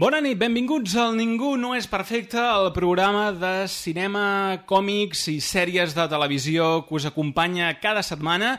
Bona nit, benvinguts al Ningú no és perfecte, el programa de cinema, còmics i sèries de televisió que us acompanya cada setmana.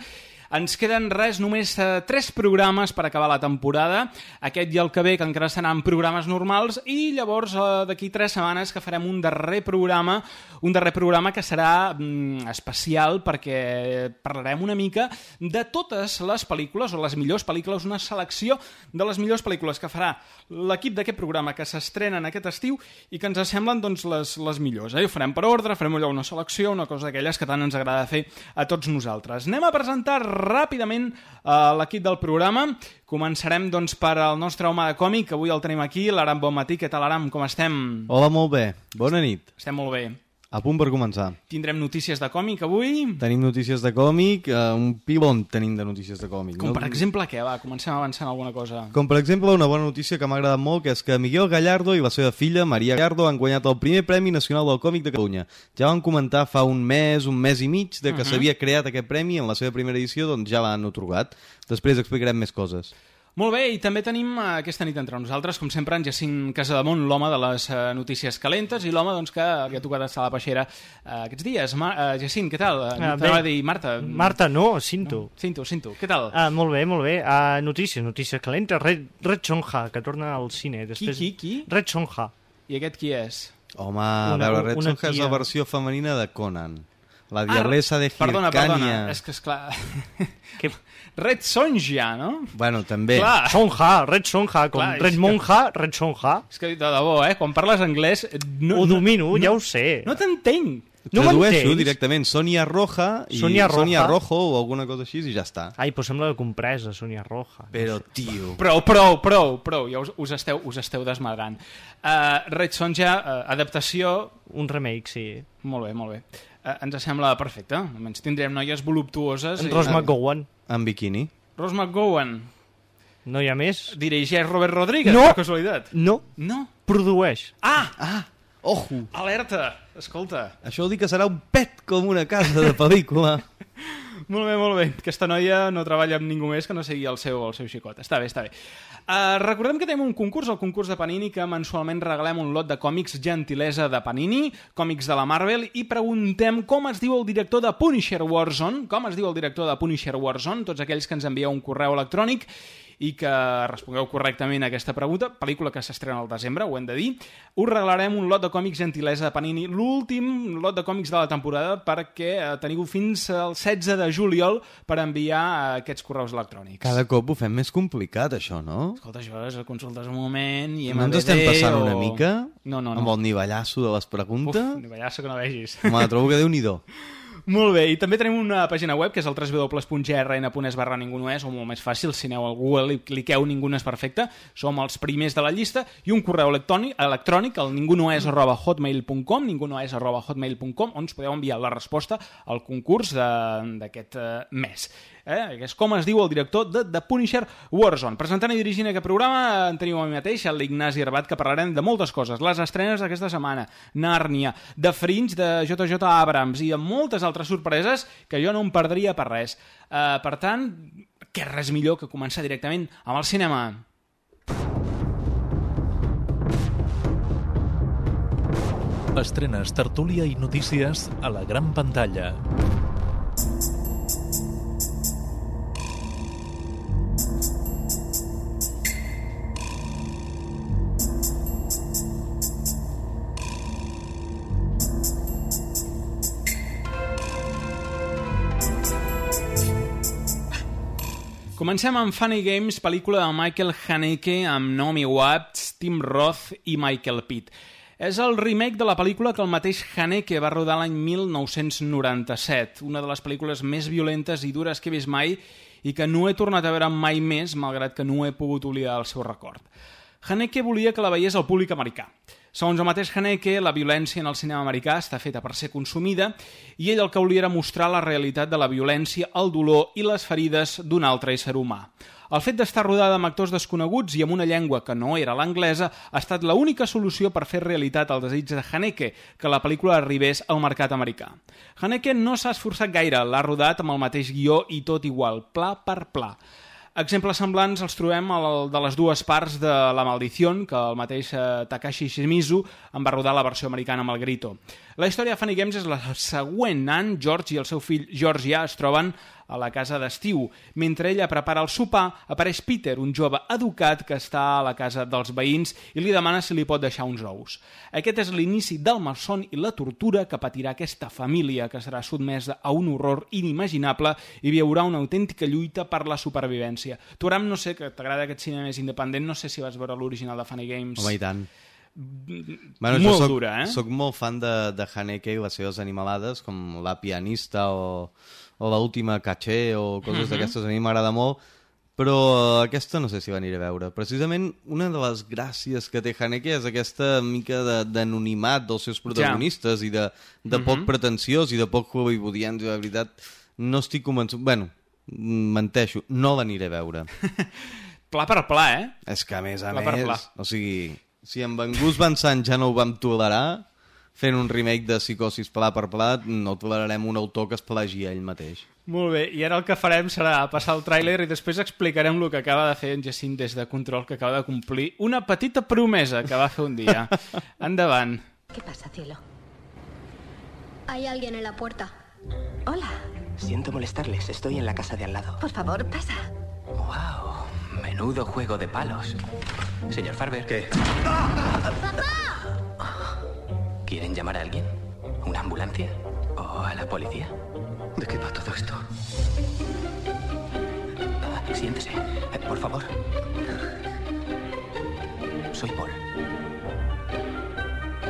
Ens queden res, només eh, tres programes per acabar la temporada, aquest i el que ve, que encara seran programes normals, i llavors eh, d'aquí tres setmanes que farem un darrer programa, un darrer programa que serà mm, especial perquè parlarem una mica de totes les pel·lícules, o les millors pel·lícules, una selecció de les millors pel·lícules que farà l'equip d'aquest programa que s'estrenen aquest estiu i que ens semblen doncs, les, les millors. Eh? Ho farem per ordre, farem allò una selecció, una cosa d'aquelles que tant ens agrada fer a tots nosaltres. Anem a presentar ràpidament eh, l'equip del programa. Començarem doncs, per al nostre home de còmic, que avui el tenim aquí, l'Aram Bonmatí. Què tal, Aram? Com estem? Hola, molt bé. Bona nit. Estem molt bé. A punt per començar. Tindrem notícies de còmic avui? Tenim notícies de còmic, eh, un pilon tenim de notícies de còmic. Com per exemple què? Va, comencem avançant alguna cosa. Com per exemple una bona notícia que m'ha agradat molt, que és que Miguel Gallardo i la seva filla, Maria Gallardo, han guanyat el primer Premi Nacional del Còmic de Catalunya. Ja van comentar fa un mes, un mes i mig, de que s'havia creat aquest premi en la seva primera edició, doncs ja l'han otorgat. Després explicarem més coses. Molt bé, i també tenim eh, aquesta nit entre nosaltres, com sempre, en Jacint Casademont, l'home de les eh, notícies calentes i l'home doncs, que li ha tocat estar a la peixera eh, aquests dies. Ma eh, Jacint, què tal? Uh, Ah, bé. dir Marta. Marta, no, Cinto. Cinto, Cinto, què tal? Ah, molt bé, molt bé. Uh, notícies, notícies calentes. Red, Red Sonja, que torna al cine. Després... qui, qui? Red Sonja. I aquest qui és? Home, a Una- veure, Red Sonja és la versió femenina de Conan. La diablesa de Perdona, Hircania. perdona, és que esclar... Que... Red Sonja, no? Bueno, també. Clar, Sonja, Red Sonja, com Clar, Red que- Monja, Red Sonja. és que de debò, eh? Quan parles anglès... No, Ho domino, ja ho sé. No t'entenc. No Tradueixo m'entens? directament Sonia Roja i Sonia Roja. Sonia Rojo o alguna cosa així i ja està. Ai, pues sembla compresa, Sonia Roja. Però, tio... Prou, prou, prou, prou, ja us, us, esteu, us esteu desmadrant. Uh, Red Sonja, uh, adaptació... Un remake, sí. Molt bé, molt bé. Uh, ens sembla perfecte. Almenys tindrem noies voluptuoses. En i- Ross McGowan. En biquini. Rose McGowan. No hi ha més? Dirigeix Robert Rodríguez, No. per casualitat. No. No. Produeix. Ah! Ah, ojo! Alerta! Escolta. Això vol dir que serà un pet com una casa de pel·lícula. Molt bé, molt bé. Aquesta noia no treballa amb ningú més que no sigui el seu, el seu xicot. Està bé, està bé. Uh, recordem que tenim un concurs, el concurs de Panini, que mensualment regalem un lot de còmics gentilesa de Panini, còmics de la Marvel, i preguntem com es diu el director de Punisher Warzone, com es diu el director de Punisher Warzone, tots aquells que ens envieu un correu electrònic i que respongueu correctament a aquesta pregunta, pel·lícula que s'estrena al desembre, ho hem de dir, us regalarem un lot de còmics gentilesa de Panini, l'últim lot de còmics de la temporada perquè eh, teniu fins al 16 de juliol per enviar eh, aquests correus electrònics. Cada cop ho fem més complicat, això, no? Escolta, això és consultes un moment i No ens estem passant una mica? No, no, no. Amb el nivellasso de les preguntes? Uf, ni ballasso que no vegis. Home, trobo que déu-n'hi-do. Molt bé, i també tenim una pàgina web que és el www.grn.es barra ningú no és, o molt més fàcil, si aneu al Google i cliqueu ningú no és perfecte, som els primers de la llista, i un correu electrònic, electrònic el ningú no és arroba hotmail.com, ningú no és arroba hotmail.com, on ens podeu enviar la resposta al concurs d'aquest eh, mes. Eh? Que és com es diu el director de The Punisher Warzone. Presentant i dirigint aquest programa en teniu a mi mateix, l'Ignasi Herbat, que parlarem de moltes coses. Les estrenes d'aquesta setmana, Nàrnia, de Fringe, de JJ Abrams i de moltes altres sorpreses que jo no em perdria per res. Uh, per tant, què res millor que començar directament amb el cinema. Estrenes, tertúlia i notícies a la gran pantalla. Comencem amb Funny Games, pel·lícula de Michael Haneke amb Naomi Watts, Tim Roth i Michael Pitt. És el remake de la pel·lícula que el mateix Haneke va rodar l'any 1997, una de les pel·lícules més violentes i dures que he vist mai i que no he tornat a veure mai més, malgrat que no he pogut oblidar el seu record. Haneke volia que la veiés el públic americà. Segons el mateix Haneke, la violència en el cinema americà està feta per ser consumida i ell el que volia era mostrar la realitat de la violència, el dolor i les ferides d'un altre ésser humà. El fet d'estar rodada amb actors desconeguts i amb una llengua que no era l'anglesa ha estat l'única solució per fer realitat el desig de Haneke que la pel·lícula arribés al mercat americà. Haneke no s'ha esforçat gaire, l'ha rodat amb el mateix guió i tot igual, pla per pla. Exemples semblants els trobem al de les dues parts de La Maldición, que el mateix eh, Takashi Shimizu en va rodar la versió americana amb el Grito. La història de Funny Games és la següent. Nan, George i el seu fill George ja es troben a la casa d'estiu. Mentre ella prepara el sopar, apareix Peter, un jove educat que està a la casa dels veïns i li demana si li pot deixar uns ous. Aquest és l'inici del malson i la tortura que patirà aquesta família que serà sotmesa a un horror inimaginable i viurà una autèntica lluita per la supervivència. Tu, Aram, no sé, que t'agrada aquest cinema més independent, no sé si vas veure l'original de Funny Games. Home, i tant. Bueno, jo molt soc, dura, eh? Soc molt fan de, de Haneke i les seves animalades, com La pianista o l'última Caché o coses Mhm. -huh. d'aquestes, a mi m'agrada molt, però aquesta no sé si l'aniré a veure. Precisament una de les gràcies que té Haneke és aquesta mica de- d'anonimat dels seus protagonistes i de, de poc Mhm. pretensiós i de poc hollywoodians, de veritat no estic convençut... Bueno, menteixo, no l'aniré a veure. Pla per pla, eh? És que, a més a Pla més, pla. o sigui, si en Gus Van Sant ja no ho vam tolerar, fent un remake de Psicosis pla per pla, no tolerarem un autor que es plagi a ell mateix. Molt bé, i ara el que farem serà passar el tràiler i després explicarem el que acaba de fer en Jacint des de Control, que acaba de complir una petita promesa que va fer un dia. Endavant. ¿Qué pasa, cielo? Hay alguien en la puerta. Hola. Siento molestarles, estoy en la casa de al lado. Por favor, pasa. Wow, menudo juego de palos. Señor Farber. ¿Qué? ¿Quieren llamar a alguien? ¿Una ambulancia? ¿O a la policía? ¿De qué va todo esto? Siéntese, por favor. Soy Paul.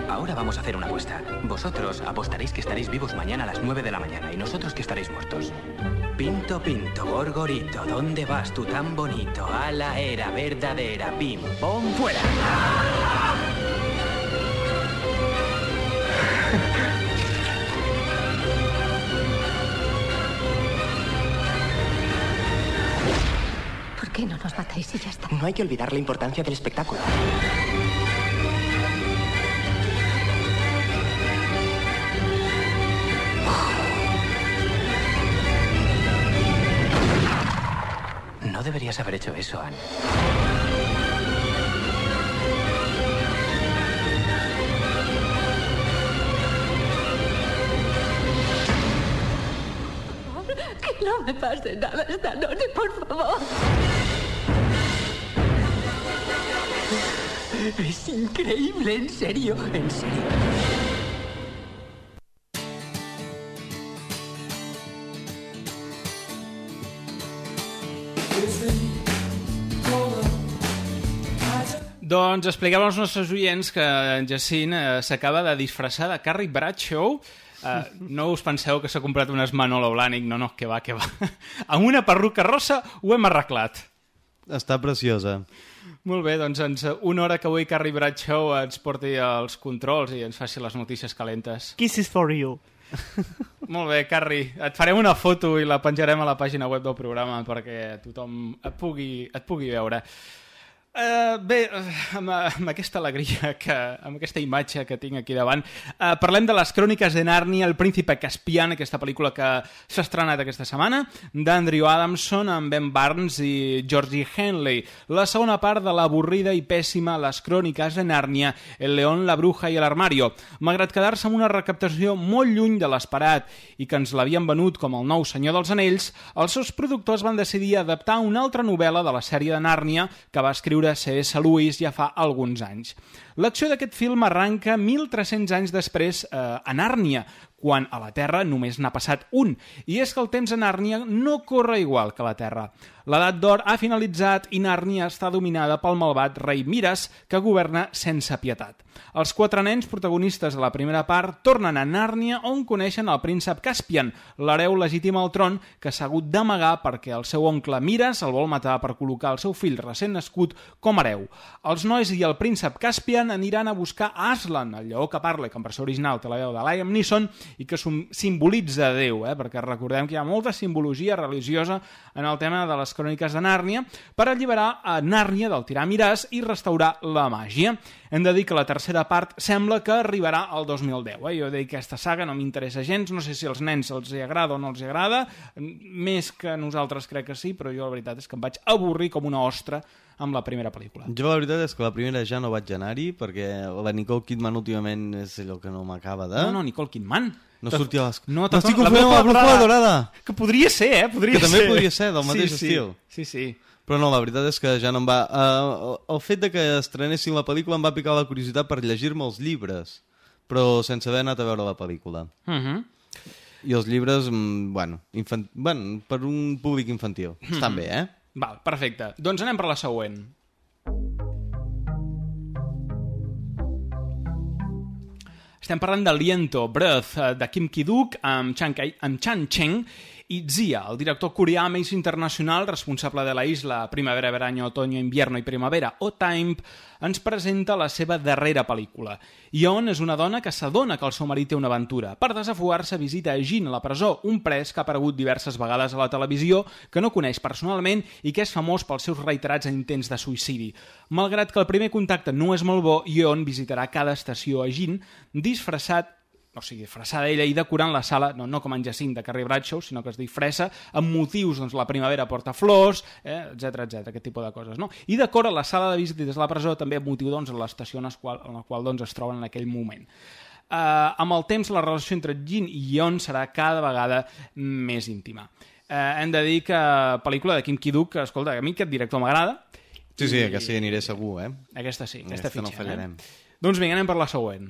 Ahora vamos a hacer una apuesta. Vosotros apostaréis que estaréis vivos mañana a las 9 de la mañana y nosotros que estaréis muertos. Pinto, pinto, gorgorito, ¿dónde vas tú tan bonito? A la era verdadera, pim, pom, fuera. Qué no nos matáis y ya está? No hay que olvidar la importancia del espectáculo. No deberías haber hecho eso, Anne. Que no me pase nada esta noche, por favor. Es increíble, en serio, en serio. Doncs expliquem als nostres oients que en Jacint eh, s'acaba de disfressar de Carrie Bradshaw. Eh, no us penseu que s'ha comprat un esmanol blànic, no, no, que va, que va. Amb una perruca rosa ho hem arreglat. Està preciosa. Molt bé, doncs ens, una hora que avui Carrie Bradshaw ens porti els controls i ens faci les notícies calentes. Kisses for you. Molt bé, Carrie, et farem una foto i la penjarem a la pàgina web del programa perquè tothom et pugui, et pugui veure. Uh, bé, uh, amb, amb aquesta alegria, que, amb aquesta imatge que tinc aquí davant, uh, parlem de les cròniques de Narnia, El príncipe Caspian, aquesta pel·lícula que s'ha estrenat aquesta setmana, d'Andrew Adamson amb Ben Barnes i Georgie Henley. La segona part de l'avorrida i pèssima Les cròniques de Narnia, El león, la bruja i l'armario. Malgrat quedar-se amb una recaptació molt lluny de l'esperat i que ens l'havien venut com el nou Senyor dels Anells, els seus productors van decidir adaptar una altra novel·la de la sèrie de Nàrnia que va escriure C.S. Lewis ja fa alguns anys. L'acció d'aquest film arranca 1.300 anys després eh, a Nàrnia, quan a la Terra només n'ha passat un. I és que el temps a Nàrnia no corre igual que a la Terra. L'edat d'or ha finalitzat i Nàrnia està dominada pel malvat rei Miras, que governa sense pietat. Els quatre nens protagonistes de la primera part tornen a Nàrnia on coneixen el príncep Caspian, l'hereu legítim al tron que s'ha hagut d'amagar perquè el seu oncle Miras el vol matar per col·locar el seu fill recent nascut com a hereu. Els nois i el príncep Caspian aniran a buscar Aslan, el lleó que parla, que en versió original té la veu de Liam Neeson i que simbolitza Déu, eh? perquè recordem que hi ha molta simbologia religiosa en el tema de les cròniques de Nàrnia per alliberar a Nàrnia del tirà Miras i restaurar la màgia. Hem de dir que la tercera part sembla que arribarà al 2010. Eh? Jo dic que aquesta saga no m'interessa gens, no sé si als nens els hi agrada o no els hi agrada, més que nosaltres crec que sí, però jo la veritat és que em vaig avorrir com una ostra amb la primera pel·lícula. Jo la veritat és que la primera ja no vaig anar-hi perquè la Nicole Kidman últimament és allò que no m'acaba de... No, no, Nicole Kidman. No sortia a les... No, M'estic la confonent amb la brújula dorada. Que podria ser, eh? Podria Que també ser. podria ser, del mateix sí, estil. Sí, sí. Però no, la veritat és que ja no em va... Uh, el fet de que estrenessin la pel·lícula em va picar la curiositat per llegir-me els llibres, però sense haver anat a veure la pel·lícula. Uh -huh. I els llibres, mm, bueno, infant... bueno, per un públic infantil. Estan bé, eh? Val, perfecte. Doncs anem per la següent. Estem parlant de Liento Breath, eh, de Kim Ki-duk, amb Chan, amb Chan Cheng i Zia, el director coreà més internacional responsable de la isla Primavera, Verano, Otoño, Invierno i Primavera, o Time, ens presenta la seva darrera pel·lícula. Yeon és una dona que s'adona que el seu marit té una aventura. Per desafogar-se visita a Jin a la presó, un pres que ha aparegut diverses vegades a la televisió, que no coneix personalment i que és famós pels seus reiterats intents de suïcidi. Malgrat que el primer contacte no és molt bo, Yeon visitarà cada estació a Jin disfressat o sigui, disfressada ella i decorant la sala, no, no com en Jacint de Carrie Bradshaw, sinó que es disfressa amb motius, doncs la primavera porta flors, eh, etc etc aquest tipus de coses, no? I decora la sala de visites de la presó també amb motiu, doncs, de l'estació en, la qual, en la qual doncs, es troben en aquell moment. Uh, amb el temps, la relació entre Jin i Yeon serà cada vegada més íntima. Uh, hem de dir que pel·lícula de Kim Ki-duk, escolta, a mi aquest director m'agrada. Sí, sí, I- aquesta hi aniré segur, eh? Aquesta sí, aquesta, Aquesta no fitxem, fallarem. Eh? Doncs vinga, anem per la següent.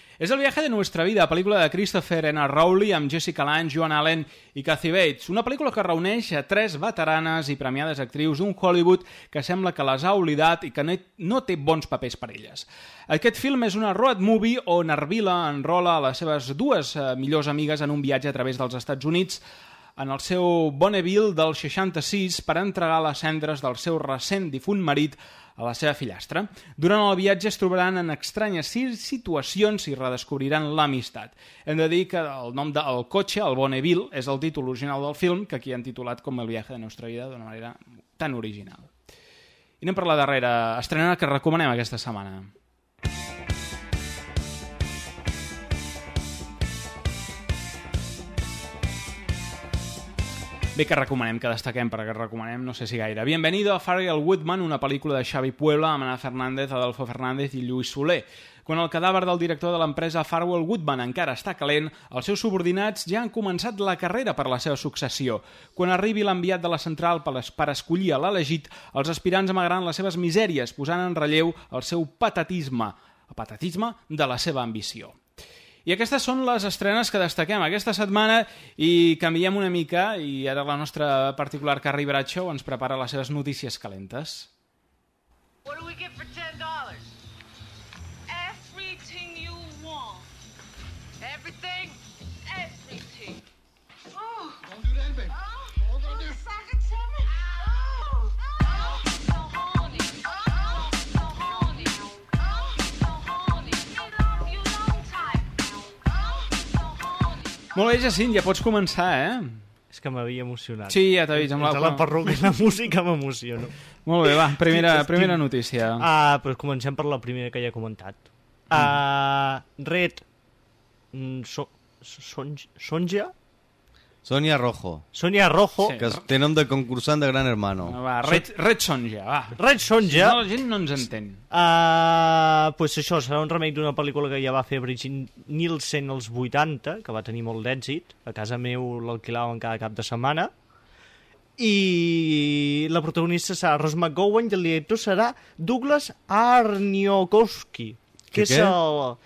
És El viaje de nuestra vida, pel·lícula de Christopher N. Rowley amb Jessica Lange, Joan Allen i Kathy Bates. Una pel·lícula que reuneix a tres veteranes i premiades actrius d'un Hollywood que sembla que les ha oblidat i que no, no té bons papers per elles. Aquest film és una road movie on Arvila enrola a les seves dues eh, millors amigues en un viatge a través dels Estats Units en el seu Bonneville del 66 per entregar les cendres del seu recent difunt marit a la seva fillastra. Durant el viatge es trobaran en estranyes si- situacions i redescobriran l'amistat. Hem de dir que el nom del cotxe, el Bonneville, és el títol original del film, que aquí han titulat com El viaje de nuestra vida d'una manera tan original. I anem per la darrera estrena que recomanem aquesta setmana. Bé, que recomanem, que destaquem, perquè recomanem no sé si gaire. Bienvenido a Farrell Woodman, una pel·lícula de Xavi Puebla amb Ana Fernández, Adolfo Fernández i Lluís Soler. Quan el cadàver del director de l'empresa Farwell Woodman encara està calent, els seus subordinats ja han començat la carrera per la seva successió. Quan arribi l'enviat de la central per, per escollir l'elegit, els aspirants amagaran les seves misèries, posant en relleu el seu patatisme, el patatisme de la seva ambició. I aquestes són les estrenes que destaquem aquesta setmana i canviem una mica i ara la nostra particular Carrie Bradshaw ens prepara les seves notícies calentes. What do we get for Molt bé, Jacint, ja pots començar, eh? És que m'havia emocionat. Sí, ja t'ha vist. Amb Entre la perruca i la música m'emociono. Molt bé, va, primera, primera notícia. Ah, però comencem per la primera que ja he comentat. Uh, Red mm, so, Sonja, Sonja Sònia Rojo, Sonia Rojo, Sí. que es- té nom de concursant de Gran Hermano. Va, Red, Red Sonja, va. Red Sonja, No, la gent no ens entén. Uh, pues això, serà un remake d'una pel·lícula que ja va fer Brigitte Nielsen als 80, que va tenir molt d'èxit. A casa meu l'alquilaven cada cap de setmana. I la protagonista serà Rose McGowan i el director serà Douglas Arniokowski, que Que és què? el...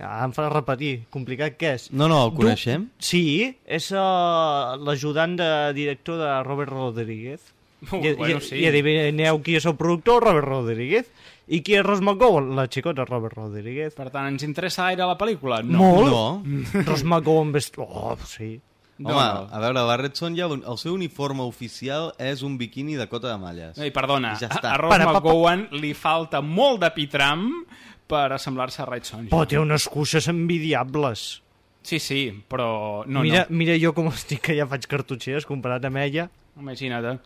Ah, em fa repetir, complicat què és? No, no, el Du- coneixem? Sí, és uh, l'ajudant de director de Robert Rodríguez. Uh, I, bueno, i, sí. I adivineu qui és el productor? Robert Rodríguez. I qui és Rose McGowan? La xicota Robert Rodríguez. Per tant, ens interessa gaire la pel·lícula? No. Molt. No. Rose McGowan... Best... Oh, sí. No, Home, no. a veure, la Red Sonja, el seu uniforme oficial és un biquini de cota de malles. Ei, perdona, I ja a, està. a Rose. McGowan li falta molt de pitram per assemblar-se a Red Sonja. Però té unes cuixes envidiables. Sí, sí, però no, mira, no. mira jo com estic, que ja faig cartutxeres comparat amb ella. Imagina't.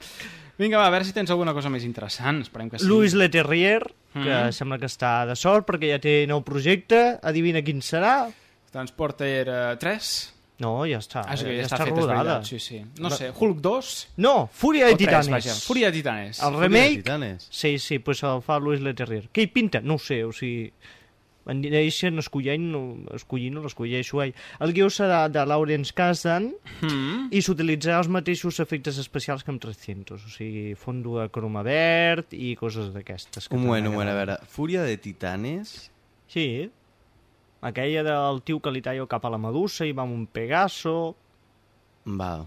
Vinga, va, a veure si tens alguna cosa més interessant. Esperem que sí. Louis Leterrier, que Mhm. sembla que està de sort perquè ja té nou projecte. Adivina quin serà? Transporter eh, 3. No, ja està. Ah, sí, que ja, ja està, està fet, rodada. Sí, sí. No sé, Hulk 2 No, Fúria de o 3, Titanes. vaja. Fúria de Titanes. El Fúria de remake... Titanes. Sí, sí, pues el fa Louis Leterrier. Què hi pinta? No ho sé, o sigui... En deixen escollint, no, escollint, no l'escolleixo ell. El guió serà de Lawrence Kasdan Mm. i s'utilitzarà els mateixos efectes especials que amb 300, o sigui, fondo de croma verd i coses d'aquestes. que Un moment, un moment, a veure. Fúria de Titanes? Sí, aquella del tio que li talla cap a la medusa i va amb un Pegaso... Va.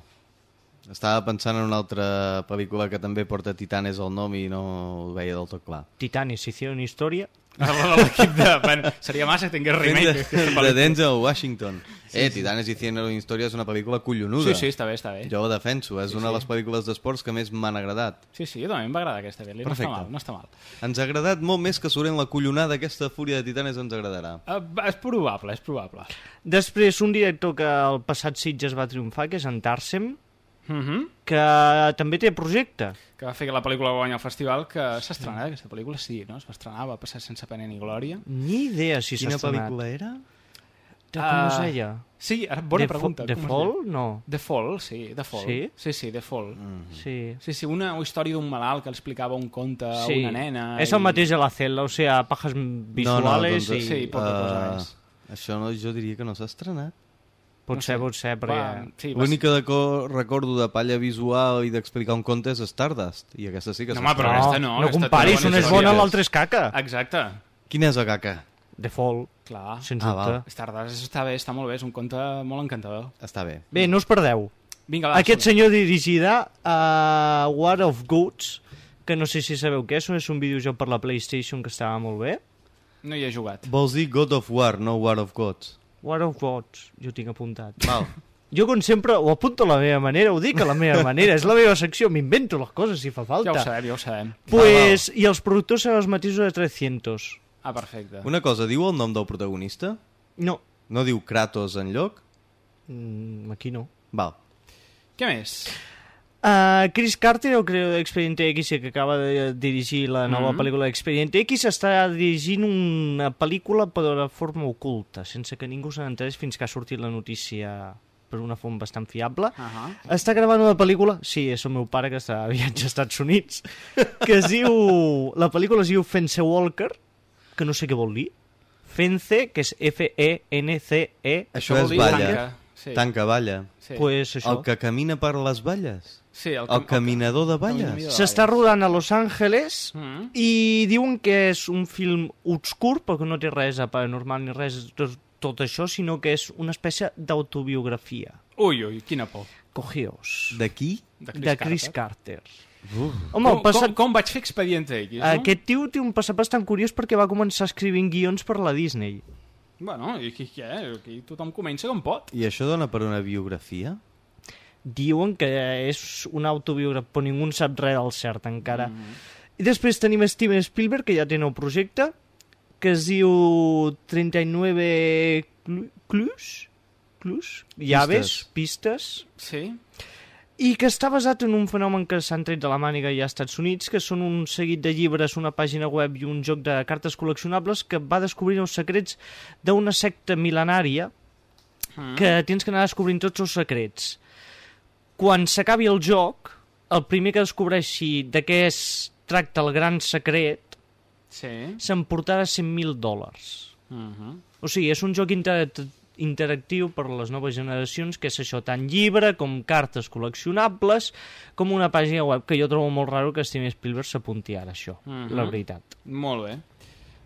Estava pensant en una altra pel·lícula que també porta Titanes al nom i no ho veia del tot clar. Titanes, hicieron historia... L'equip de... Bueno, seria massa que tingués remake. de, de. Denzel Washington. eh, Titanes i Cien Història és una pel·lícula collonuda. Sí, sí, està bé, està bé. Jo ho defenso, és Sí, una de sí. les pel·lícules d'esports que més m'han agradat. Sí, sí, també em va agradar aquesta pel·li. No està mal, no està mal. Ens ha agradat molt més que sorent la collonada aquesta Fúria de Titanes ens agradarà. Uh, és probable, és probable. Després, un director que el passat Sitges va triomfar, que és en Tarsem, Mm -hmm. que també té projecte. Que va fer que la pel·lícula va guanyar el festival, que s'ha estrenat, aquesta pel·lícula, sí, no? Es va estrenar, va passar sense pena ni glòria. Ni idea si s'ha Quina estrenat. pel·lícula era? De, com es deia? Sí, ara, bona The pregunta. The Fall? No. The Fall, sí, The Fall. Sí? Sí, sí, The Fall. Mm. Sí. Sí, sí, una història d'un malalt que li explicava un conte a sí. una nena. És i- el mateix a la cel·la, o sigui, pajas visuales doncs, i... sí, poca cosa eh, més. Això no, jo diria que no s'ha estrenat. Pot ser, pot ser, perquè... Va, sí, va L'únic que de co- recordo de palla visual i d'explicar un conte és Stardust, i aquesta sí que No, home, però estrenat. aquesta no, no comparis, una és bona, l'altra és caca. Exacte, Quina és la caca? The Fall, clar. sens Ah, dubte. val. Stardust està bé, està molt bé, és un conte molt encantador. Està bé. Bé, no us perdeu. Vinga, va, Aquest som-hi. senyor dirigirà a War of Goats, que no sé si sabeu què és, és un videojoc per la PlayStation que estava molt bé. No hi he jugat. Vols dir God of War, no War of Gods? War of Gods, jo tinc apuntat. Val. Jo, com sempre, ho apunto a la meva manera, ho dic a la meva manera, és la meva secció, m'invento les coses si fa falta. Ja ho sabem, ja ho sabem. Pues, I els productors seran els mateixos de 300. Ah, perfecte. Una cosa, diu el nom del protagonista? No, No diu Kratos en lloc? mm, aquí no. Val. Què més? Uh, Chris Carter, el creador d'Expediente X que acaba de dirigir la nova Mhm. pel·lícula d'Expediente X, està dirigint una pel·lícula però de forma oculta, sense que ningú se n'enterés fins que ha sortit la notícia per una font bastant fiable. Uh -huh. Està gravant una pel·lícula, sí, és el meu pare que està a viatge als Estats Units, que es diu... La pel·lícula es diu Fence Walker, que no sé què vol dir. Fence, que és F-E-N-C-E. Això vol és dir balla. Sí. Tanca balla. Sí. Pues això. El que camina per les valles? sí, el, El caminador de valles? S'està rodant a Los Angeles Mm. i diuen que és un film obscur, perquè no té res a paranormal ni res tot, tot això, sinó que és una espècie d'autobiografia. Ui, ui, quina por. Cogeos. De qui? De De Chris Carter. Uh. Home, Com, passat... com, com vaig fer Expediente X, no? Aquest tio té un passat bastant curiós perquè va començar escrivint guions per la Disney. Bueno, i aquí què? Aquí tothom comença com pot. I això dona per una biografia? Diuen que és una autobiografia, però ningú en sap res del cert encara. Mm. I després tenim Steven Spielberg, que ja té nou projecte, que es diu 39 clu- clus? Clus? Llaves, pistes. Sí? I que està basat en un fenomen que s'han tret de la màniga ja als Estats Units, que són un seguit de llibres, una pàgina web i un joc de cartes col·leccionables que va descobrir els secrets d'una secta mil·lenària Mm. que tens que anar descobrint tots els secrets. quan s'acabi el joc, el primer que descobreixi de què es tracta el gran secret Sí. s'emportarà 100.000 dòlars. Uh -huh. O sigui, és un joc inter interactiu per a les noves generacions, que és això, tant llibre com cartes col·leccionables, com una pàgina web, que jo trobo molt raro que Steven Spielberg s'apunti ara això, Mhm. la veritat. Molt bé.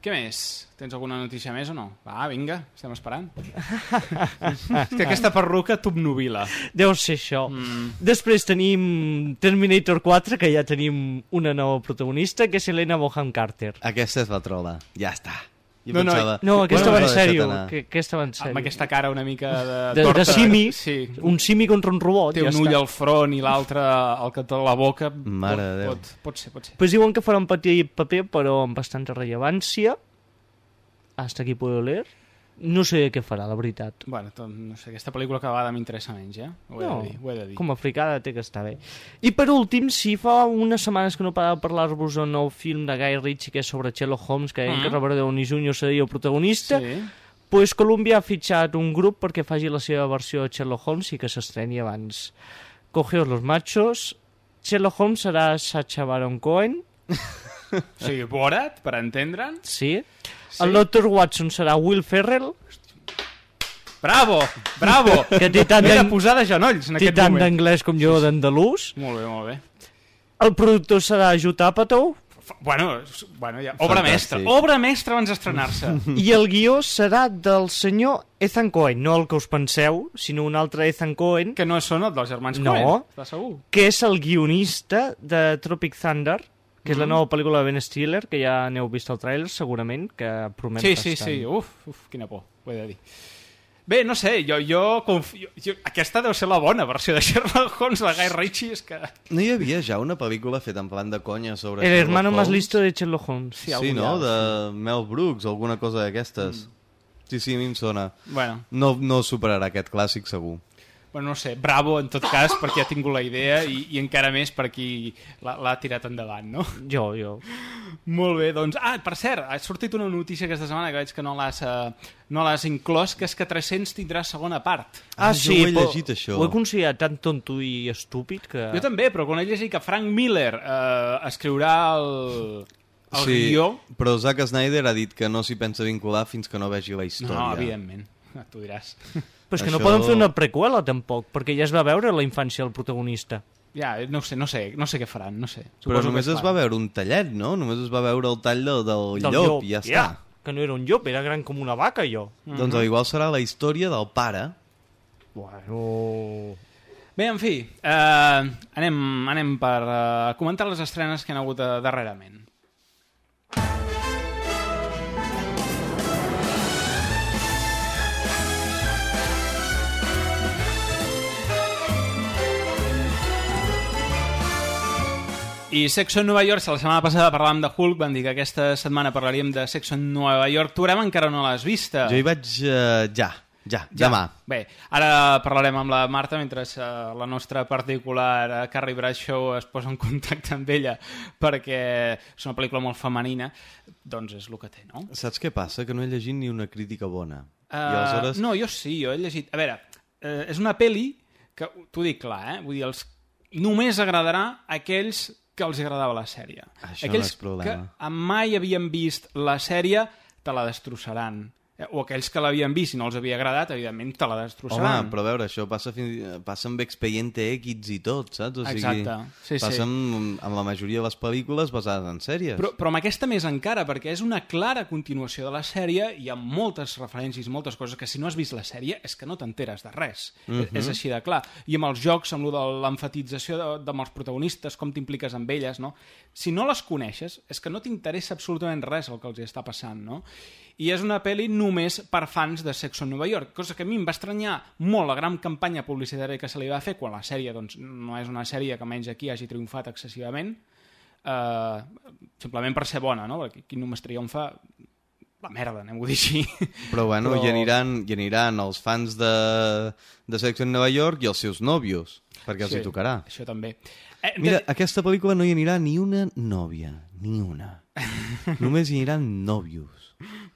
Què més? Tens alguna notícia més o no? Va, vinga, estem esperant. és que aquesta perruca t'obnubila. Deu ser això. Mm. Després tenim Terminator 4, que ja tenim una nova protagonista, que és Helena Bonham Carter. Aquesta és la trola. Ja està. Jo No, no, pensava... No, aquesta Bueno, va en sèrio. Que, aquesta va en sèrio. Amb aquesta cara una mica de... de, torta. de simi, Sí. un simi contra un robot. Té ja un ull està. al front i l'altre al cantó de la boca. Mare pot, Déu. Pot, pot ser, pot ser. Pues diuen que farà un petit paper, però amb bastanta rellevància. Hasta aquí puedo leer. No sé què farà, la veritat. Bueno, tot, no sé, aquesta pel·lícula cada vegada m'interessa menys, eh? Ho he No, de dir, ho he de dir. com a fricada té que estar bé. I per últim, si fa unes setmanes que no parava de parlar-vos d'un nou film de Guy Ritchie que és sobre Sherlock Holmes, que deien Mm. que Robert Downey Jr. seria el protagonista, Sí. pues Columbia ha fitxat un grup perquè faci la seva versió de Sherlock Holmes i que s'estreni abans. Cogeos los machos. Sherlock Holmes serà Sacha Baron Cohen, O sigui, Borat, per entendre'n. sí. Sí. El Dr. Watson serà Will Ferrell, Bravo, bravo! que té tant M'he de posar de genolls en té aquest tant moment. d'anglès com jo d'andalús. Molt bé, molt bé. El productor serà Judd Apatow F- Bueno, s- bueno ja, obra Fantàstic. mestra. Obra mestra abans d'estrenar-se. i el guió serà del senyor Ethan Cohen, no el que us penseu, sinó un altre Ethan Cohen, que no són els dels germans No. Coen. Estàs segur? que és el guionista de Tropic Thunder, que és la nova pel·lícula de Ben Stiller, que ja n'heu vist el tràiler segurament, que promet Sí, sí, bastant. sí. Uf, uf, quina por, ho he de dir. Bé, no sé, jo, jo, confio, jo... Aquesta deu ser la bona versió de Sherlock Holmes de Guy Ritchie, és que... No hi havia ja una pel·lícula feta en plan de conya sobre El Sherlock hermano más Holmes? listo de Sherlock Holmes. Sí, Sí, no? dia, De Mel Brooks, alguna cosa d'aquestes. Sí, sí, a mi em sona. Bueno, No, no superarà aquest clàssic, segur. Bueno, no sé, bravo en tot cas, perquè ha tingut la idea i, i encara més per qui l'ha tirat endavant, no? Jo, jo. Molt bé, doncs... Ah, per cert, ha sortit una notícia aquesta setmana que veig que no l'has eh, no inclòs, que és que 300 tindrà segona part. Ah, jo ho he però llegit, això. Ho he considerat tan tonto i estúpid que... Jo també, però quan he llegit que Frank Miller eh, escriurà el, el sí, guió... però Zack Snyder ha dit que no s'hi pensa vincular fins que no vegi la història. No, evidentment, Ah, tu diràs. Però és que no Això- poden fer una preqüela, tampoc, perquè ja es va veure la infància del protagonista. Ja, no sé, no sé, no sé què faran, no sé. Però Suposo només que es va veure un tallet, no? Només es va veure el tall del, del, Del llop, i ja està. Ja, que no era un llop, era gran com una vaca, jo. Doncs igual serà la història del pare. Bueno... Bé, en fi, eh, anem, anem per eh, comentar les estrenes que han hagut eh, darrerament. I Sexo en Nova York, la setmana passada parlàvem de Hulk, van dir que aquesta setmana parlaríem de Sexo en Nova York. Tu, Arem, encara no l'has vista. Jo hi vaig uh, ja, ja, demà. Bé, ara parlarem amb la Marta mentre uh, la nostra particular uh, Carrie Bradshaw es posa en contacte amb ella perquè és una pel·lícula molt femenina, doncs és el que té, no? Saps què passa? Que no he llegit ni una crítica bona. Uh, I aleshores... No, jo sí, jo he llegit... A veure, uh, és una pel·li que, t'ho dic clar, eh? Vull dir, els... només agradarà a aquells que els agradava la sèrie. Això no aquells és problema. que mai havien vist la sèrie te la destrossaran. Eh, O aquells que l'havien vist i no els havia agradat, evidentment te la destrossaran. Home, però a veure, això passa, fins, passa amb Expediente X i tot, saps? O sigui, Exacte. Sí, passa sí. Amb, amb la majoria de les pel·lícules basades en sèries. Però, però amb aquesta més encara, perquè és una clara continuació de la sèrie i amb moltes referències, moltes coses que si no has vist la sèrie és que no t'enteres de res. Mm -hmm. És així de clar. I amb els jocs, amb l'enfatització de, de, amb els protagonistes, com t'impliques amb elles, no? Si no les coneixes, és que no t'interessa absolutament res el que els hi està passant, no? I és una pel·li només per fans de Sexo en Nova York, cosa que a mi em va estranyar molt la gran campanya publicitària que se li va fer quan la sèrie doncs, no és una sèrie que almenys aquí hagi triomfat excessivament, eh, simplement per ser bona, no? Perquè qui només triomfa la merda, anem-ho dir així. Però bueno, Però- Hi, aniran, hi aniran els fans de, de Sex en Nova York i els seus nòvios, perquè els hi tocarà. Això també. Eh, Mira, de- aquesta pel·lícula no hi anirà ni una nòvia, ni una. Només hi aniran nòvios.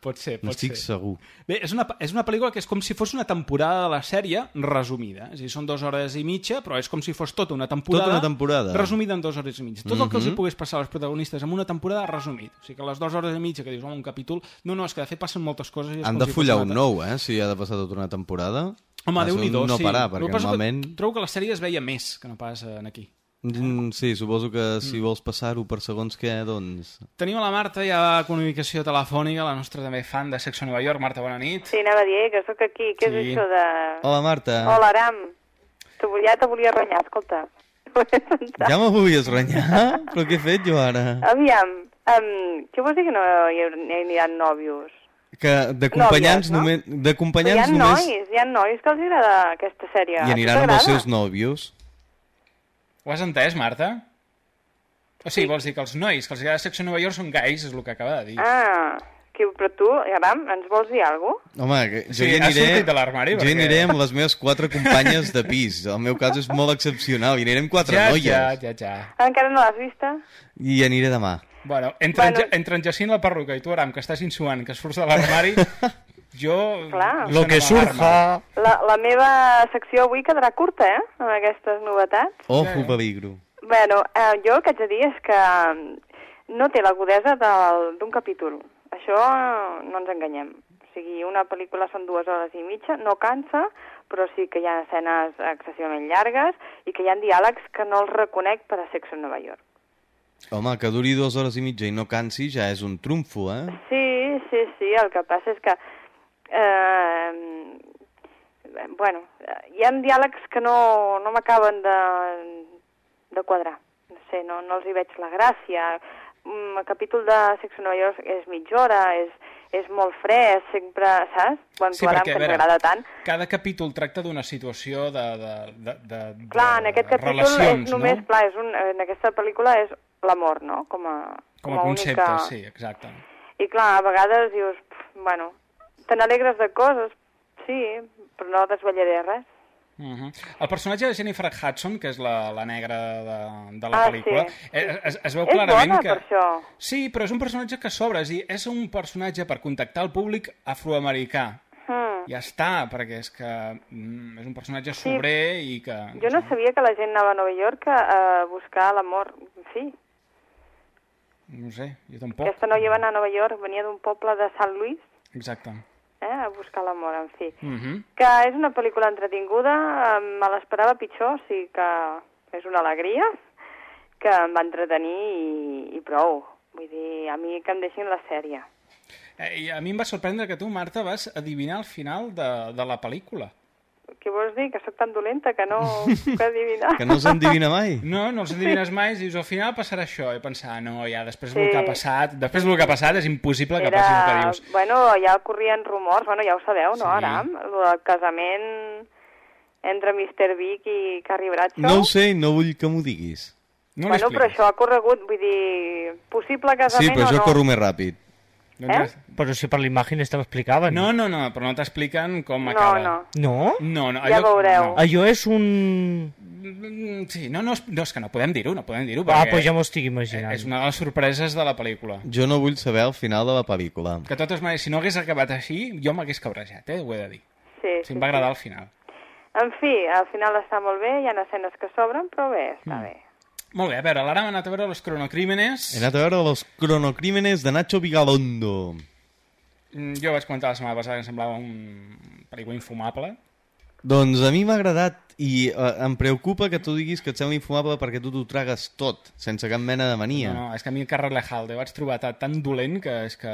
Pot ser, pot N'estic ser. segur. Bé, és una, és una pel·lícula que és com si fos una temporada de la sèrie resumida. És a dir, són dues hores i mitja, però és com si fos tota una temporada, Tota una temporada. resumida en dues hores i mitja. Tot el que els hi Mhm. pogués passar als protagonistes en una temporada resumit. O sigui que les dues hores i mitja que dius, home, un capítol... No, no, és que de fet passen moltes coses. I és Han com de si follar un nou, eh? Si ha de passar tota una temporada. Home, déu nhi no sí. parar, El perquè normalment... Trobo que la sèrie es veia més que no pas en aquí. Mm, Sí, suposo que Mm. si vols passar-ho per segons què, doncs... Tenim a la Marta ja a comunicació telefònica, la nostra també fan de Sexo Nova York. Marta, bona nit. Sí, anava a dir que sóc aquí. Què Sí. és això de... Hola, Marta. Hola, Aram. Te volia, te volia renyar, escolta. Ja me volies renyar? Però què he fet jo ara? Aviam, um, què vols dir que no hi, hi aniran nòvios? Que d'acompanyants no? només... Però hi D'acompanyants ha només... nois, hi ha nois que els agrada aquesta sèrie. I A tu aniran amb els seus nòvios. Ho has entès, Marta? O sigui, vols dir que els nois que els agrada Sexo Nova York són gais, és el que acaba de dir. Ah, que, però tu, Aram, ens vols dir alguna cosa? Home, que jo Sí, hi aniré... de l'armari, Jo perquè- hi aniré amb les meves quatre companyes de pis. El meu cas és molt excepcional. Hi aniré amb quatre ja, noies. ja, ja, ja. Encara no l'has vista? I aniré demà. Bueno, entre, Bueno. bueno... entre en Jacint la perruca i tu, Aram, que estàs insuant que surts de l'armari, jo... Clar. Lo que surja... La, la meva secció avui quedarà curta, eh?, amb aquestes novetats. Ojo, peligro. Bueno, eh, jo el que haig de dir és que mm, no té l'agudesa del- d'un capítol. Això eh, no ens enganyem. O sigui, una pel·lícula són dues hores i mitja, no cansa, però sí que hi ha escenes excessivament llargues i que hi ha diàlegs que no els reconec per a Sexo en Nova York. Home, que duri dues hores i mitja i no cansi ja és un trumfo, eh? Sí, sí, sí, el que passa és que... Eh, bueno, hi ha diàlegs que no, no m'acaben de, de quadrar. No sé, no, no els hi veig la gràcia. Mm, El capítol de Sexo Nova York és mitja hora, és, és molt fresc, sempre, saps? Quan Sí, perquè, que a veure, tant. cada capítol tracta d'una situació de, de, de, de, Clar, en aquest capítol és només, no? clar, és un, en aquesta pel·lícula és l'amor, no? Com a, Com a concepte, única... sí, exacte. I clar, a vegades dius, pf, bueno, te n'alegres de coses, sí, però no desvetllaré res. Uh -huh. El personatge de Jennifer Hudson, que és la, la negra de, de la Ah, pel·lícula, sí. eh, es, es veu És clarament bona que... per això. Sí, però és un personatge que s'obre, és dir, és un personatge per contactar el públic afroamericà. Hmm. Ja està, perquè és que mm, és un personatge sobrer i que... Jo no sabia que la gent anava a Nova York a, a buscar l'amor. En fi, No sé, jo tampoc. aquesta noia va anar a Nova York, venia d'un poble de Sant Louis, Exacte. Eh, a buscar l'amor, en fi. Uh -huh. Que és una pel·lícula entretinguda, me l'esperava pitjor, o sigui que és una alegria, que em va entretenir i, i prou. Vull dir, a mi que em deixin la sèrie. Eh, I a mi em va sorprendre que tu, Marta, vas adivinar el final de, de la pel·lícula. Què vols dir? Que sóc tan dolenta que no puc adivinar. Que no s'endivina mai. No, no els endevines mai, dius, al final passarà això, i pensar, no, ja, després del Sí. que ha passat, després del que ha passat és impossible que passi el que dius. Bueno, ja corrien rumors, bueno, ja ho sabeu, no, Sí. Aram? Lo del casament entre Mr. Big i Carrie Bradshaw. No ho sé no vull que m'ho diguis. No bueno, però això ha corregut, vull dir, possible Sí, casament però o jo no. corro més ràpid. Eh? Però si per l'imatge te l'explicaven. No, no, no, però no t'expliquen com No, acaba. no. No? No, no. Ja veureu. No. Allò és un... Mm, Sí, no, no, no, és que no podem dir-ho, no podem dir-ho, Ah, doncs ja m'ho estic imaginant. és una de les sorpreses de la pel·lícula. Jo no vull saber el final de la pel·lícula. Que totes maneres, si no hagués acabat així, jo m'hagués cabrejat, eh, ho he de dir. Sí, Si em va agradar el final. En fi, al final està molt bé, hi ha escenes que sobren, però bé, està Mm. bé. Molt bé, a veure, l'ara hem anat a veure los cronocrímenes. He anat a veure los cronocrímenes de Nacho Vigalondo. Mm, Jo vaig comentar la setmana passada que em semblava un pel·lícula infumable. Doncs a mi m'ha agradat i eh, em preocupa que tu diguis que et sembla infumable perquè tu t'ho tragues tot, sense cap mena de mania. No, no, és que a mi el Carrer Lejalde vaig trobar tan, tan dolent que és que...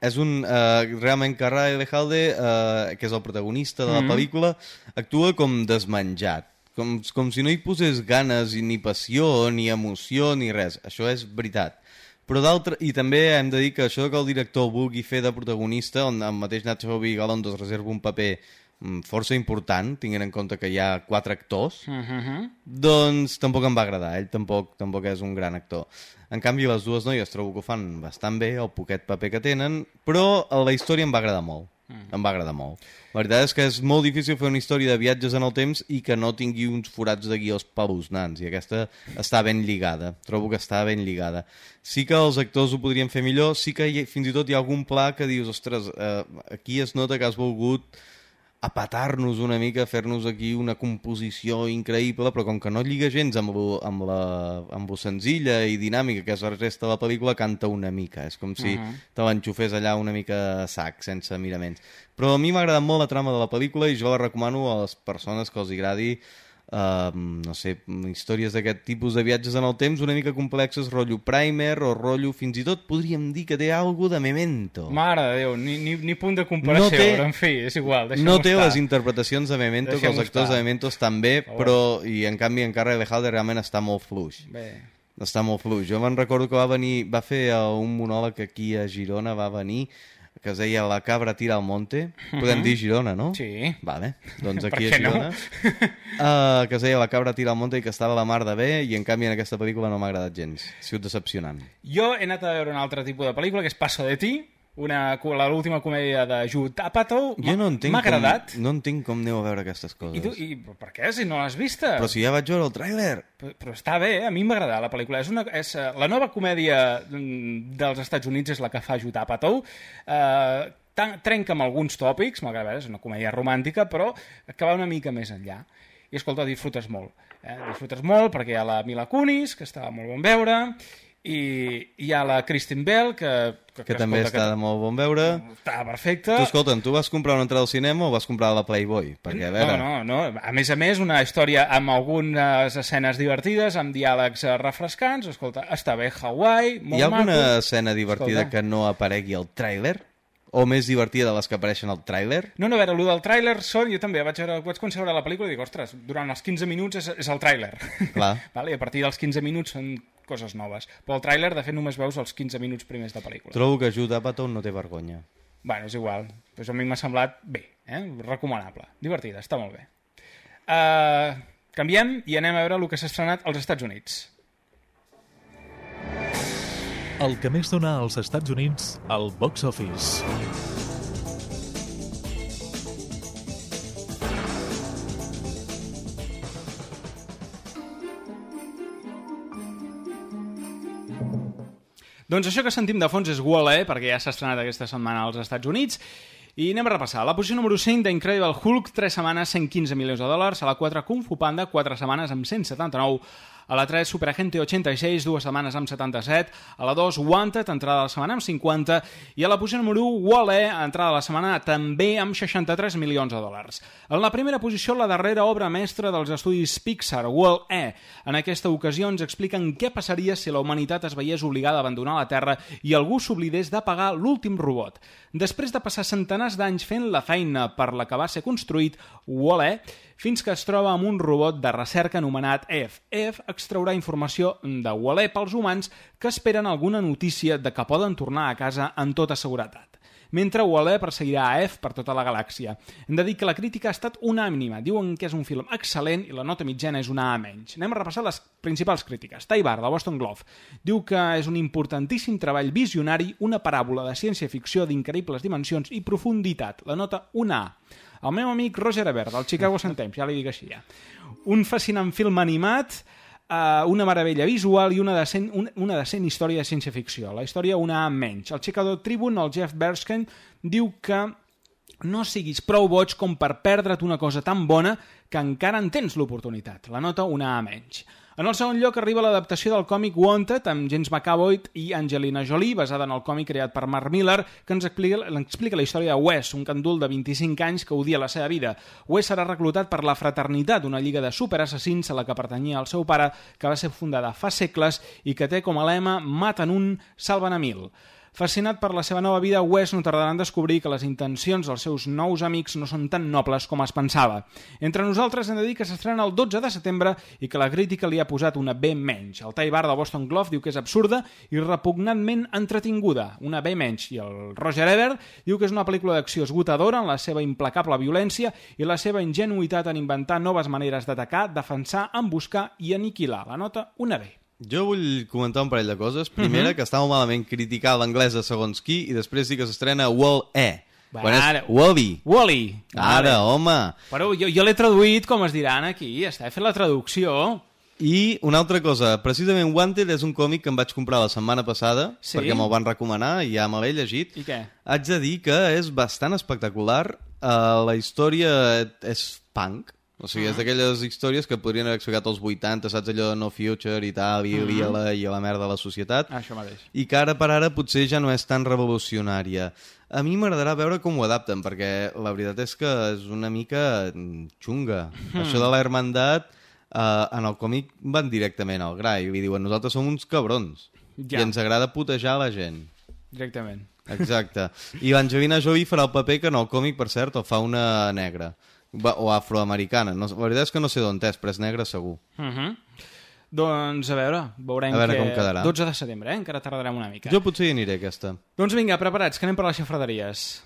És un... Eh, realment, Carra Elejalde, eh, que és el protagonista de la Mhm. pel·lícula, actua com desmenjat. Com, com si no hi posés ganes, i ni passió, ni emoció, ni res. Això és veritat. Però d'altra... I també hem de dir que això que el director vulgui fer de protagonista, on el mateix Nacho Vigalondo es reserva un paper mm, força important, tinguent en compte que hi ha quatre actors, uh -huh. doncs tampoc em va agradar, ell tampoc tampoc és un gran actor. En canvi, les dues noies trobo que ho fan bastant bé, el poquet paper que tenen, però la història em va agradar molt. Mm. Em va agradar molt. La veritat és que és molt difícil fer una història de viatges en el temps i que no tingui uns forats de guió espeluznants, i aquesta està ben lligada. Trobo que està ben lligada. Sí que els actors ho podrien fer millor, sí que hi, fins i tot hi ha algun pla que dius, ostres, eh, aquí es nota que has volgut apatar-nos una mica, fer-nos aquí una composició increïble, però com que no lliga gens amb lo, amb, la, amb lo senzilla i dinàmica que és la resta de la pel·lícula, canta una mica. És com si uh -huh. te l'enxufés allà una mica a sac, sense miraments. Però a mi m'ha agradat molt la trama de la pel·lícula i jo la recomano a les persones que els agradi Uh, no sé, històries d'aquest tipus de viatges en el temps una mica complexes, rotllo primer o rotllo, fins i tot podríem dir que té algo de memento. Mare de Déu, ni, ni, ni punt de comparació, No té- però en fi, és igual, deixem no té estar. les interpretacions de Memento, que els actors estar. de Memento estan bé, Però però, i en canvi encara Alejandro realment està molt fluix. Bé, Està molt fluix. Jo me'n recordo que va venir, va fer eh, un monòleg aquí a Girona, va venir, que es deia La cabra tira al monte. Podem Mhm. dir Girona, no? Sí. Vale, doncs aquí a què no? Girona. uh, que es deia La cabra tira al monte i que estava la mar de bé, i en canvi en aquesta pel·lícula no m'ha agradat gens. Ha sigut decepcionant. Jo he anat a veure un altre tipus de pel·lícula, que és Paso de ti, una, l'última comèdia de Judd Apatow. Jo no entenc, M'ha agradat. Com, no entenc com aneu a veure aquestes coses. I tu, i, per què, si no l'has vista? Però si ja vaig veure el tràiler. Però, però està bé, a mi m'ha agradat la pel·lícula. És una, és, eh, la nova comèdia mm, dels Estats Units és la que fa Judd Apatow. Eh, trenca amb alguns tòpics, malgrat que és una comèdia romàntica, però que va una mica més enllà. I escolta, disfrutes molt. Eh? Disfrutes molt perquè hi ha la Mila Kunis, que estava molt bon veure, i hi ha la Kristen Bell, que... Que també escolta, està de molt bon veure. Està perfecta. Tu, escolta'm, tu vas comprar una entrada al cinema o vas comprar la Playboy? Perquè, a veure... No, no, no. A més a més, una història amb algunes escenes divertides, amb diàlegs eh, refrescants. Escolta, està bé Hawaii, molt Hi ha alguna maco. escena divertida Escolta. que no aparegui al tràiler? O més divertida de les que apareixen al tràiler? No, no, a veure, el del tràiler són... Jo també vaig, veure, vaig veure la pel·lícula i dic, ostres, durant els 15 minuts és, és el tràiler. Clar. vale? I a partir dels 15 minuts són coses noves. Però el tràiler, de fet, només veus els 15 minuts primers de pel·lícula. Trobo que Judd Apatow no té vergonya. Bueno, és igual. Pues a mi m'ha semblat bé, eh? recomanable, divertida, està molt bé. Uh, canviem i anem a veure el que s'ha estrenat als Estats Units. El que més dona als Estats Units al box office. Doncs això que sentim de fons és Wall-E, perquè ja s'ha estrenat aquesta setmana als Estats Units, i anem a repassar. La posició número 5 d'Incredible Hulk, 3 setmanes, 115 milions de dòlars. A la 4, Kung Fu Panda, 4 setmanes, amb 179. A la 3, Superagente 86, dues setmanes amb 77. A la 2, Wanted, entrada de la setmana amb 50. I a la posició número 1, Wall-E, entrada de la setmana també amb 63 milions de dòlars. En la primera posició, la darrera obra mestra dels estudis Pixar, Wall-E. En aquesta ocasió ens expliquen què passaria si la humanitat es veiés obligada a abandonar la Terra i algú s'oblidés de pagar l'últim robot. Després de passar centenars d'anys fent la feina per la que va ser construït Wall-E, fins que es troba amb un robot de recerca anomenat F. F extraurà informació de Wall-E pels humans que esperen alguna notícia de que poden tornar a casa en tota seguretat mentre Wall-E perseguirà a F per tota la galàxia. Hem de dir que la crítica ha estat unànima. Diuen que és un film excel·lent i la nota mitjana és una A menys. Anem a repassar les principals crítiques. Tai Bar, de Boston Globe, diu que és un importantíssim treball visionari, una paràbola de ciència-ficció d'increïbles dimensions i profunditat. La nota una A. El meu amic Roger Ebert, del Chicago Sun-Times, ja li dic així, ja. Un fascinant film animat, uh, una meravella visual i una decent, una, una decent història de ciència-ficció. La història una A menys. El Chicago Tribune, el Jeff Bersken, diu que no siguis prou boig com per perdre't una cosa tan bona que encara en tens l'oportunitat. La nota una A menys. En el segon lloc arriba l'adaptació del còmic Wanted amb James McAvoy i Angelina Jolie, basada en el còmic creat per Mark Miller, que ens explica, explica la història de Wes, un candul de 25 anys que odia la seva vida. Wes serà reclutat per la Fraternitat, una lliga de superassassins a la que pertanyia el seu pare, que va ser fundada fa segles i que té com a lema «Maten un, salven a mil». Fascinat per la seva nova vida, Wes no tardarà en descobrir que les intencions dels seus nous amics no són tan nobles com es pensava. Entre nosaltres hem de dir que s'estrena el 12 de setembre i que la crítica li ha posat una B menys. El Tai Bar del Boston Globe diu que és absurda i repugnantment entretinguda, una B menys. I el Roger Ebert diu que és una pel·lícula d'acció esgotadora en la seva implacable violència i la seva ingenuïtat en inventar noves maneres d'atacar, defensar, emboscar i aniquilar. La nota una B. Jo vull comentar un parell de coses. Primera, Mhm. que està molt malament criticar l'anglès de segons qui, i després dir que s'estrena Wall-E, Va, Quan és ara- Wall-E. Wall-E. Ara, Vale. home. Però jo, jo l'he traduït, com es diran aquí, està fet la traducció. I una altra cosa, precisament Wanted és un còmic que em vaig comprar la setmana passada, Sí? perquè me'l van recomanar i ja me l'he llegit. I què? Haig de dir que és bastant espectacular. Uh, la història és punk, o sigui, Ah. és d'aquelles històries que podrien haver explicat als 80, saps allò de No Future i tal, i Mhm. lia-la i a la merda de la societat. Ah, això mateix. I que ara per ara potser ja no és tan revolucionària. A mi m'agradarà veure com ho adapten, perquè la veritat és que és una mica mm, xunga. Hmm. Això de la hermandat, eh, en el còmic van directament al gra i li diuen nosaltres som uns cabrons Ja. i ens agrada putejar la gent. Directament. Exacte. I l'Angelina Jolie farà el paper que en el còmic, per cert, el fa una negra. Va- O afroamericana. No, la veritat és que no sé d'on és, però és negra segur. Uh -huh. Doncs a veure, veurem A veure que... com quedarà. 12 de setembre, eh? encara tardarem una mica. Jo potser hi aniré, aquesta. Doncs vinga, preparats, que anem per les xafraderies.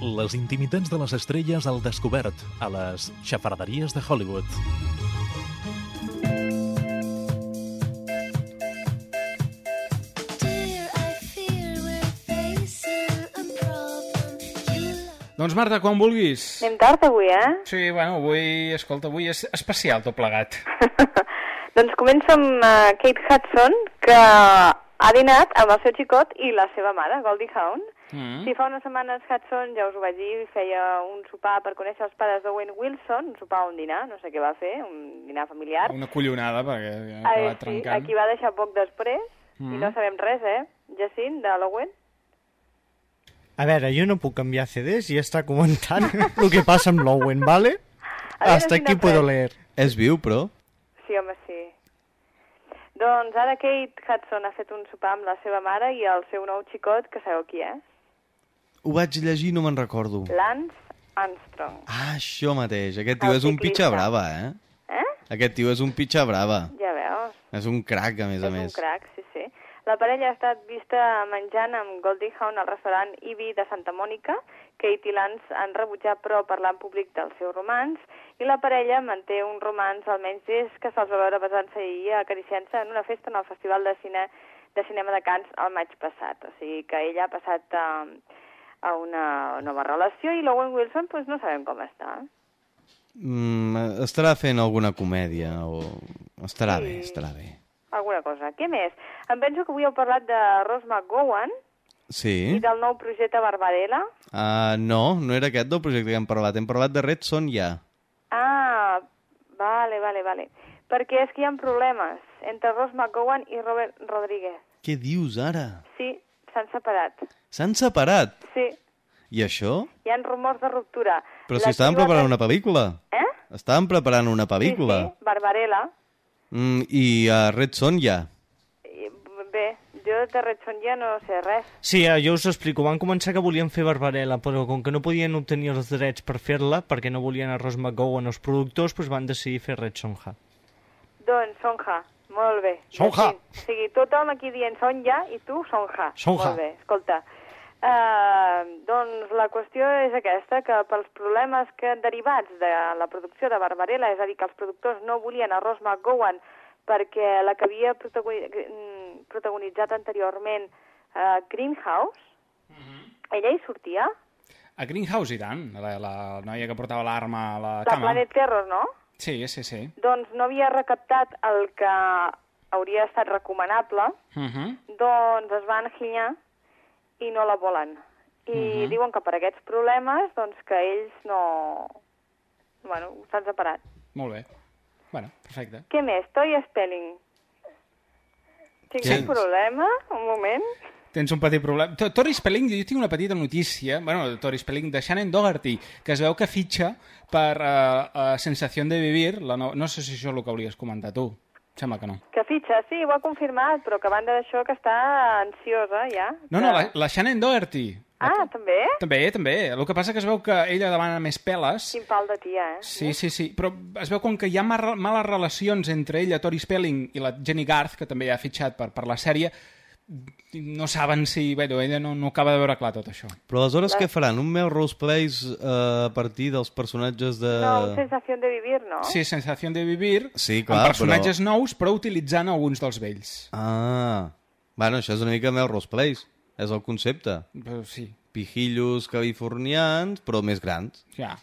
Les intimitats de les estrelles al descobert a les xafarderies de Hollywood. Doncs Marta, quan vulguis. Anem tard avui, eh? Sí, bueno, avui, escolta, avui és especial tot plegat. Doncs començo amb uh, Kate Hudson, que ha dinat amb el seu xicot i la seva mare, Goldie Hawn. Mm. Sí, fa unes setmanes Hudson, ja us ho vaig dir, feia un sopar per conèixer els pares d'Owen Wilson, un sopar o un dinar, no sé què va fer, un dinar familiar. Una collonada, perquè ha Ah, acabat sí, trencant. aquí va deixar poc després, Mm. i no sabem res, eh? Jacint, de l'Owen? A veure, jo no puc canviar CDs i està comentant el que passa amb l'Owen, ¿vale? A veure Hasta aquí puedo leer. És viu, però? Sí, home, sí. Doncs ara Kate Hudson ha fet un sopar amb la seva mare i el seu nou xicot, que sabeu qui és? Ho vaig llegir i no me'n recordo. Lance Armstrong. Ah, això mateix. Aquest tio El és un pitxa brava, eh? Eh? Aquest tio és un pitxa brava. Ja veus. És un crac, a més a és més. un crac, sí, sí. La parella ha estat vista menjant amb Goldie Hawn al restaurant Ivy de Santa Mònica. Kate i Lance han rebutjat, però, parlar en públic del seu romans, i la parella manté un romans almenys des que se'ls va veure besant-se i acariciant-se en una festa en el Festival de, Cine, de Cinema de Cants el maig passat. O sigui que ella ha passat a, a una nova relació i l'Owen Wilson doncs, no sabem com està. Mm, estarà fent alguna comèdia o... Estarà Sí. bé, estarà bé. Alguna cosa. Què més? Em penso que avui heu parlat de Rose McGowan Sí? i del nou projecte Barbarella. Uh, no, no era aquest del projecte que hem parlat. Hem parlat de Red Son ja. Ah, vale, vale, vale. Perquè és que hi ha problemes entre Ross McGowan i Robert Rodríguez. Què dius ara? Sí, s'han separat. S'han separat. Sí, I això? hi han rumors de ruptura. Però si estaven preparant una pel·lícula. Eh? Estaven preparant una pel·lícula. Sí, sí, Barbarella. Mm, I a Red Son ja. I, bé, jo de Red Sonja no sé res. Sí, eh, jo us explico. Van començar que volien fer Barbarella, però com que no podien obtenir els drets per fer-la, perquè no volien a Ross McGowan els productors, doncs van decidir fer Red Sonja. Doncs Sonja, molt bé. Sonja. O sigui, tothom aquí dient Sonja i tu Sonja. Sonja. Molt bé, escolta. Uh, doncs la qüestió és aquesta, que pels problemes que derivats de la producció de Barbarella, és a dir, que els productors no volien a Ross McGowan perquè la que havia protagoni mm, protagonitzat anteriorment uh, Greenhouse, ella hi sortia, A Greenhouse, i tant, la, la noia que portava l'arma a la la cama. Planet Terror, no? Sí, sí, sí. Doncs no havia recaptat el que hauria estat recomanable, Uh -huh. doncs es van enginyar i no la volen. I Mhm. diuen que per aquests problemes, doncs que ells no... Bueno, s'han separat. Molt bé. Bueno, perfecte. Què més? Toy Spelling. Tinc Sí. un problema? Un moment. Tens un petit problema. To- Tori Spelling, jo tinc una petita notícia, bueno, Tori Spelling, de Shannon Doherty, que es veu que fitxa per uh, uh, Sensació de Vivir, la no... no sé si això és el que hauries comentat tu. Sembla que no. Que fitxa, sí, ho ha confirmat, però que a banda d'això que està ansiosa, ja. No, no, la, la Shannon Doherty. Ah, també? També, també. El que passa que es veu que ella demana més peles. Quin pal de tia, eh? Sí, sí, sí. Però es veu com que hi ha males relacions entre ella, Tori Spelling, i la Jenny Garth, que també ha fitxat per, per la sèrie, no saben si... Bé, ella no, no acaba de veure clar tot això. Però aleshores què faran? Un Melrose Place eh, a partir dels personatges de... No, sensació de vivir, no? Sí, Sensació de Vivir, Sí, clar, amb personatges però... nous, però utilitzant alguns dels vells. Ah, bueno, això és una mica Melrose Place. És el concepte. Però sí, Pijillos californians, però més grans. ja.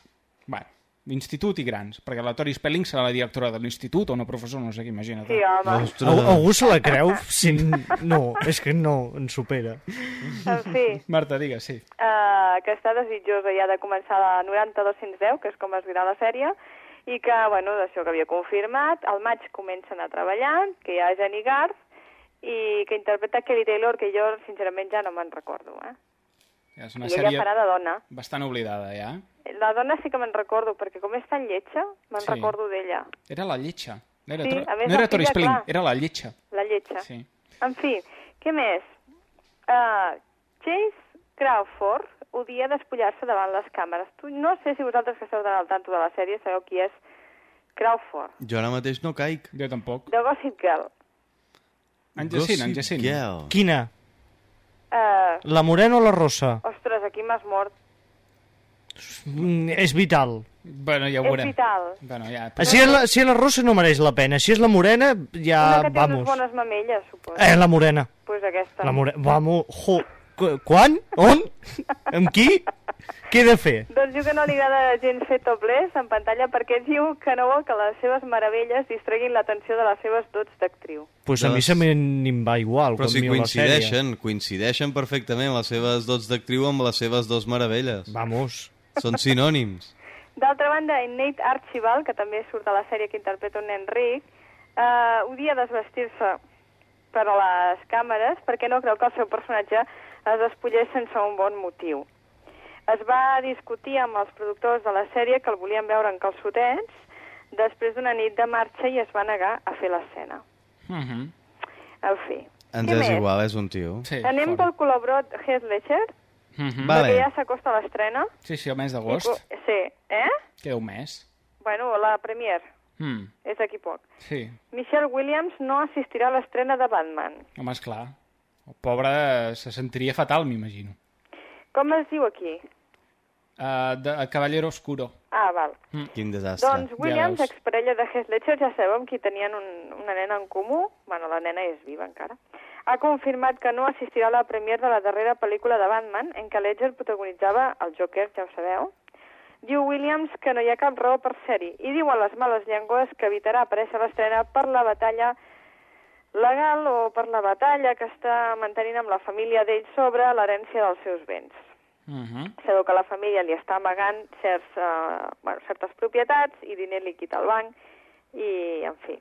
Bueno, d'institut i grans, perquè la Tori Spelling serà la directora de l'institut o una professora, no sé què, imagina't. Sí, home. Al, algú se la creu? Si... No, és que no, ens supera. En fi, Marta, digues, sí. eh, que està desitjosa ja de començar la 90-210, que és com es dirà la sèrie, i que, bueno, d'això que havia confirmat, al maig comencen a treballar, que hi ha Jenny Garth, i que interpreta Kelly Taylor, que jo, sincerament, ja no me'n recordo, eh? És una I ella sèrie farà de dona. bastant oblidada, ja. La dona sí que me'n recordo, perquè com és tan lletja, me'n Sí. recordo d'ella. Era la lletja. No era, Sí, Tro- més, no era la Tori Spelling, clar. era la lletja. La lletja. Sí. En fi, què més? Uh, Chase Crawford odia despullar-se davant les càmeres. Tu, no sé si vosaltres que esteu al tanto de la sèrie sabeu qui és Crawford, Jo ara mateix no caic. Jo tampoc. de Gossip Girl. En Jacint, en Jacint. Quina? Uh, La morena o la rossa? ostres, aquí m'has mort. Mm, és vital. Bueno, ja ho És veurem. vital. Bueno, ja, Si és, la, si és la rossa no mereix la pena. Si és la morena, ja Una que té vamos. unes bones mamelles, suposo. Eh, la morena. Pues aquesta. La morena. Vamos. Jo. Qu- Quan? On? Amb qui? Què he de fer? Doncs diu que no li agrada gens fer topless en pantalla perquè diu que no vol que les seves meravelles distreguin l'atenció de les seves dots d'actriu. Pues a mi se me'n va igual. Però si miro la sèrie. coincideixen, coincideixen perfectament les seves dots d'actriu amb les seves dos meravelles. Vamos. Són sinònims. D'altra banda, en Nate Archibald, que també surt a la sèrie que interpreta un nen ric, eh, odia desvestir-se per a les càmeres perquè no creu que el seu personatge es despullés sense un bon motiu. Es va discutir amb els productors de la sèrie que el volien veure en calçotets després d'una nit de marxa i es va negar a fer l'escena. Mhm. En fi. Ens Què és més? igual, és un tio. Sí, Anem fora. pel col·laborat Heath Ledger, Mhm. Vale. perquè ja s'acosta l'estrena. Sí, sí, el mes I d'agost. co- Sí, eh? Queda un mes. Bueno, la premier, Mm. és d'aquí poc. Sí, Michelle Williams no assistirà a l'estrena de Batman. home, esclar. El pobre se sentiria fatal, m'imagino. Com es diu aquí? Uh, de Cavallero Oscuro. Ah, val. Quin desastre. Doncs Williams, veus. exparella de Heath Ledger, ja sabeu amb qui tenien un, una nena en comú. Bueno, la nena és viva encara. Ha confirmat que no assistirà a la premier de la darrera pel·lícula de Batman, en què Ledger protagonitzava el Joker, ja ho sabeu. Diu Williams que no hi ha cap raó per ser-hi i diu a les males llengües que evitarà aparèixer a l'estrena per la batalla legal o per la batalla que està mantenint amb la família d'ell sobre l'herència dels seus béns. Mhm. Sabeu que la família li està amagant certs, eh, bueno, certes propietats i diner líquid al banc i, en fi.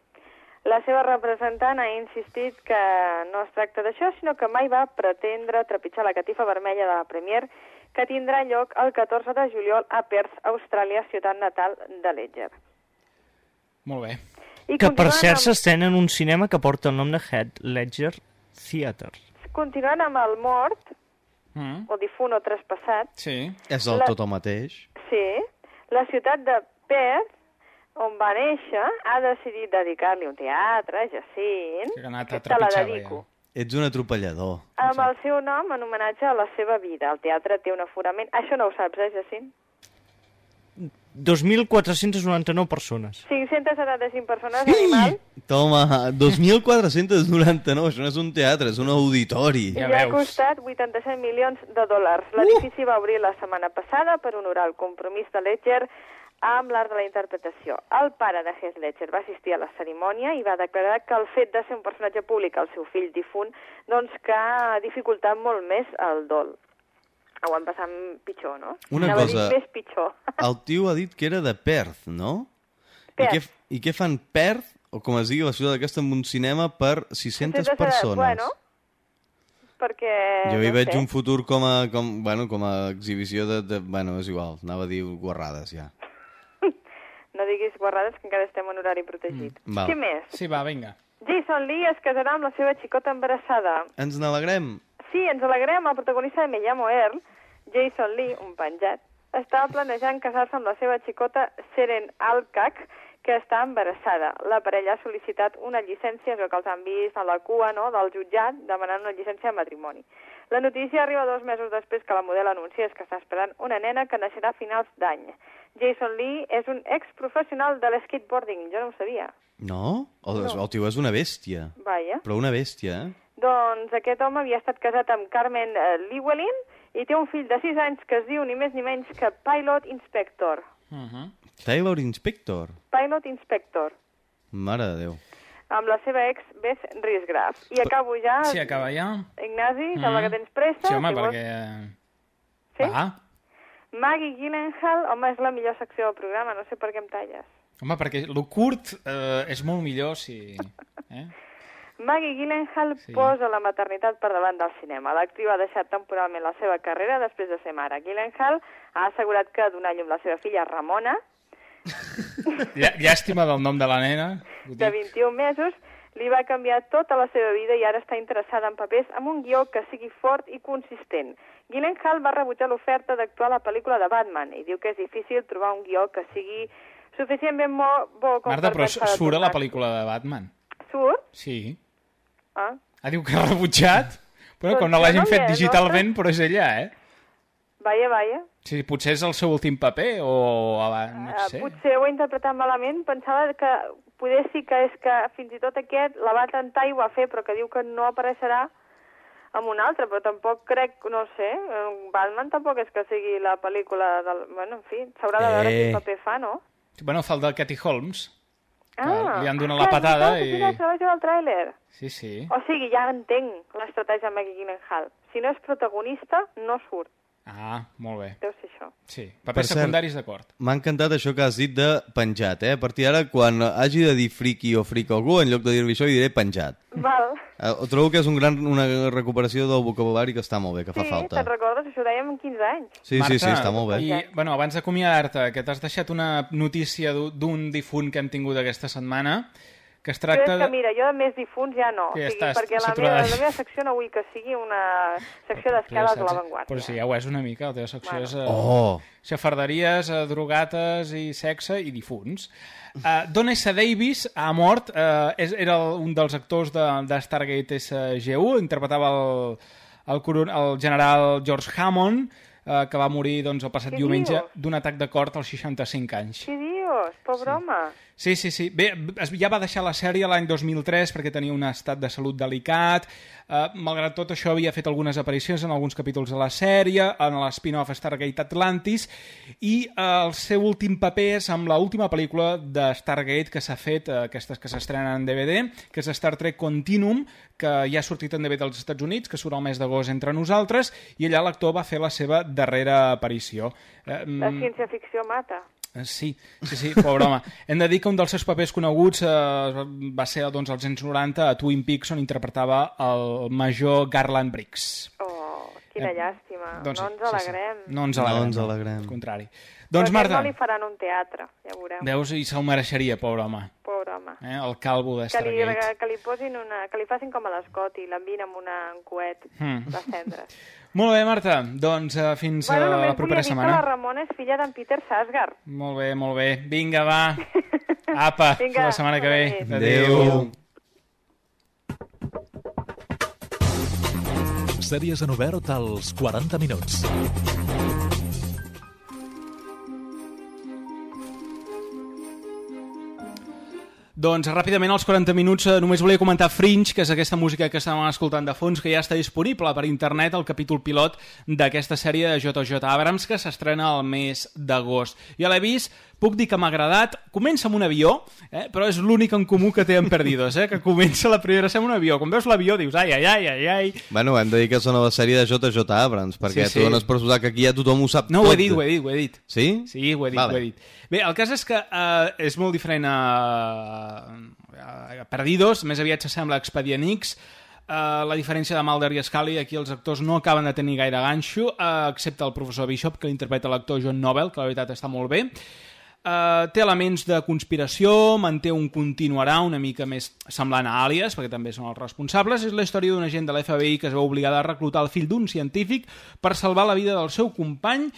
La seva representant ha insistit que no es tracta d'això, sinó que mai va pretendre trepitjar la catifa vermella de la Premier, que tindrà lloc el 14 de juliol a Perth, Austràlia, ciutat natal de Ledger. Molt bé. I Que per cert amb- s'estrena en un cinema que porta el nom de Head Ledger Theatre. Continuant amb el mort, Mm. o difunt o traspassat, Sí. És el La- tot el mateix. Sí, la ciutat de Perth, on va néixer, ha decidit dedicar-li un teatre, Jacint, Que anat que a te la dedico, Ets un atropellador. amb el seu nom en homenatge a la seva vida. El teatre té un aforament... Això no ho saps, eh, Jacint? 2.499 persones. 575 persones, animal, Toma, 2.499, això no és un teatre, és un auditori. i Ja ha veus. costat 87 milions de dòlars. L'edifici va obrir la setmana passada per honorar el compromís de Ledger amb l'art de la interpretació. El pare de Heath Ledger va assistir a la cerimònia i va declarar que el fet de ser un personatge públic, el seu fill difunt, doncs que ha dificultat molt més el dol. Ho han passat pitjor, no? Una Anava cosa- Més pitjor. El tio ha dit que era de Perth, no? Perth. I què, I què fan Perth, o com es digui la ciutat aquesta, amb un cinema per 600 Entonces, persones? Bueno, perquè... jo hi no veig sé. un futur com a, com, bueno, com a exhibició de, de... Bueno, és igual, anava a dir guarrades, ja. No diguis guarrades, que encara estem en horari protegit. Mm, val. Què més? Sí, va, vinga. Jason Lee es casarà amb la seva xicota embarassada. Ens n'alegrem. Sí, ens alegrem, el protagonista de Me llamo Earl, Jason Lee, un penjat, estava planejant casar-se amb la seva xicota Seren Alcac, que està embarassada. La parella ha sol·licitat una llicència, veu que els han vist a la cua no, del jutjat demanant una llicència de matrimoni. La notícia arriba dos mesos després que la model anunciés que està esperant una nena que naixerà a finals d'any. Jason Lee és un exprofessional de l'skateboarding, jo no ho sabia. No? El, el tio és una bèstia. Vaja. Però una bèstia, eh? Doncs aquest home havia estat casat amb Carmen eh, Llewellyn i té un fill de 6 anys que es diu ni més ni menys que Pilot Inspector. Uh -huh. Taylor Inspector. Pilot Inspector, Mare de Déu. amb la seva ex Beth Riesgraf. I acabo ja, Sí, acaba ja. Ignasi, Mm. sembla que tens pressa. Sí, home, si vols. perquè... Sí? Va. Maggie Gyllenhaal, home, és la millor secció del programa, no sé per què em talles. Home, perquè lo curt eh, és molt millor si... Eh? Maggie Gyllenhaal Sí. posa la maternitat per davant del cinema. L'actriu ha deixat temporalment la seva carrera després de ser mare. Gyllenhaal ha assegurat que donar llum la seva filla Ramona, Llà- Llàstima del nom de la nena. de dic. 21 mesos, li va canviar tota la seva vida i ara està interessada en papers amb un guió que sigui fort i consistent. Gyllenhaal va rebutjar l'oferta d'actuar a la pel·lícula de Batman i diu que és difícil trobar un guió que sigui suficientment bo, bo com Marta, per però surt a la pel·lícula de Batman. Surt? Sí. Ah. Ah, diu que ha rebutjat. Però Doncs com no l'hagin no fet digitalment, però és ella, eh? Vaja, vaja. Sí, potser és el seu últim paper, o abans, no Uh, sé. potser ho he interpretat malament. Pensava que poder sí que és que fins i tot aquest la va tentar i ho va fer, però que diu que no apareixerà amb un altre, però tampoc crec, no sé, Batman tampoc és que sigui la pel·lícula del... Bueno, en fi, s'haurà de veure Eh. quin paper fa, no? Bueno, fa el de Katie Holmes. Ah, li han donat ah, la patada i... vaig veure el tràiler. Sí, sí. O sigui, ja entenc l'estratègia de Maggie Gyllenhaal. Si no és protagonista, no surt. Ah, molt bé. Deu ser això. Sí, Per papers cert, secundaris, d'acord. M'ha encantat això que has dit de penjat, eh? A partir d'ara, quan hagi de dir friki o fric a algú, en lloc de dir-li això, li diré penjat. Val. Eh, trobo que és un gran, una recuperació del vocabulari que està molt bé, que fa Sí, falta. te'n recordes? Això ho dèiem amb 15 anys. Sí, sí, sí, està molt bé. I, bueno, abans d'acomiadar-te, que t'has deixat una notícia d'un difunt que hem tingut aquesta setmana, que es tracta... que, mira, jo de més difuns ja no. Que ja o sigui, perquè la meva, la meva secció no vull que sigui una secció d'escales de l'avantguàrdia. Però sí, ja ho és una mica, la teva secció Bueno. és... Eh, Oh! Xafarderies, eh, drogates i sexe i difunts. Uh, Don S. Davis ha mort, uh, és, era el- un dels actors de, de Stargate SG-1, interpretava el, el, coron- el general George Hammond, uh, que va morir doncs, el passat Què diumenge d'un atac de cor als 65 anys. Què dius? Pobre home. Sí, sí, sí. Bé, ja va deixar la sèrie l'any 2003 perquè tenia un estat de salut delicat. Uh, malgrat tot això, havia fet algunes aparicions en alguns capítols de la sèrie, en l'spin-off Stargate Atlantis, i uh, el seu últim paper és amb l'última pel·lícula de Stargate que s'ha fet, uh, aquestes que s'estrenen en DVD, que és Star Trek Continuum, que ja ha sortit en DVD als Estats Units, que surt el mes d'agost entre nosaltres, i allà l'actor va fer la seva darrera aparició. Uh, La ciència-ficció mata. Eh, Sí, sí, sí, pobre home. Hem de dir que un dels seus papers coneguts eh, va ser doncs, als anys 90 a Twin Peaks, on interpretava el major Garland Briggs. Oh, quina Eh, llàstima. doncs sí, no ens sí, sí. alegrem. No ens No alegrem. ens alegrem. Al contrari. Però Doncs, aquest Marta, no li faran un teatre, ja veureu. veus, i se'l mereixeria, pobre home. Pobre home. Eh? El calvo de Que li, Stargate. que li posin una... que li facin com a l'Escot i l'envin amb una, un coet Hmm. de cendres. Molt bé, Marta. Doncs eh, fins bueno, a només la propera volia dir setmana. que la Ramona és filla d'en Peter Sarsgaard. Molt bé, molt bé. Vinga, va. Apa, Vinga, la setmana que ve. bona Adéu. Sèries en obert als 40 minuts. Doncs ràpidament, als 40 minuts, eh, només volia comentar Fringe, que és aquesta música que estàvem escoltant de fons, que ja està disponible per internet, el capítol pilot d'aquesta sèrie de JJ Abrams, que s'estrena al mes d'agost. Ja l'he vist, puc dir que m'ha agradat. Comença amb un avió, eh? però és l'únic en comú que té en Perdidos, eh? que comença la primera escena amb un avió. Quan veus l'avió dius, ai, ai, ai, ai, ai... Bueno, hem de dir que és una sèrie de JJ Abrams, perquè Sí, sí. tu dones per suposar que aquí ja tothom ho sap No, tot. ho he dit, ho he dit, ho he dit. Sí? Sí, ho he dit, Vale. ho he dit. Bé, el cas és que eh, és molt diferent a, a Perdidos, més aviat s'assembla a Expedient X, Uh, la diferència de Mulder i Scully, aquí els actors no acaben de tenir gaire ganxo, uh, excepte el professor Bishop, que l'interpreta l'actor John Nobel, que la veritat està molt bé. Uh, té elements de conspiració, manté un continuarà una mica més semblant a Alias, perquè també són els responsables. És la història d'un agent de l'FBI que es veu obligada a reclutar el fill d'un científic per salvar la vida del seu company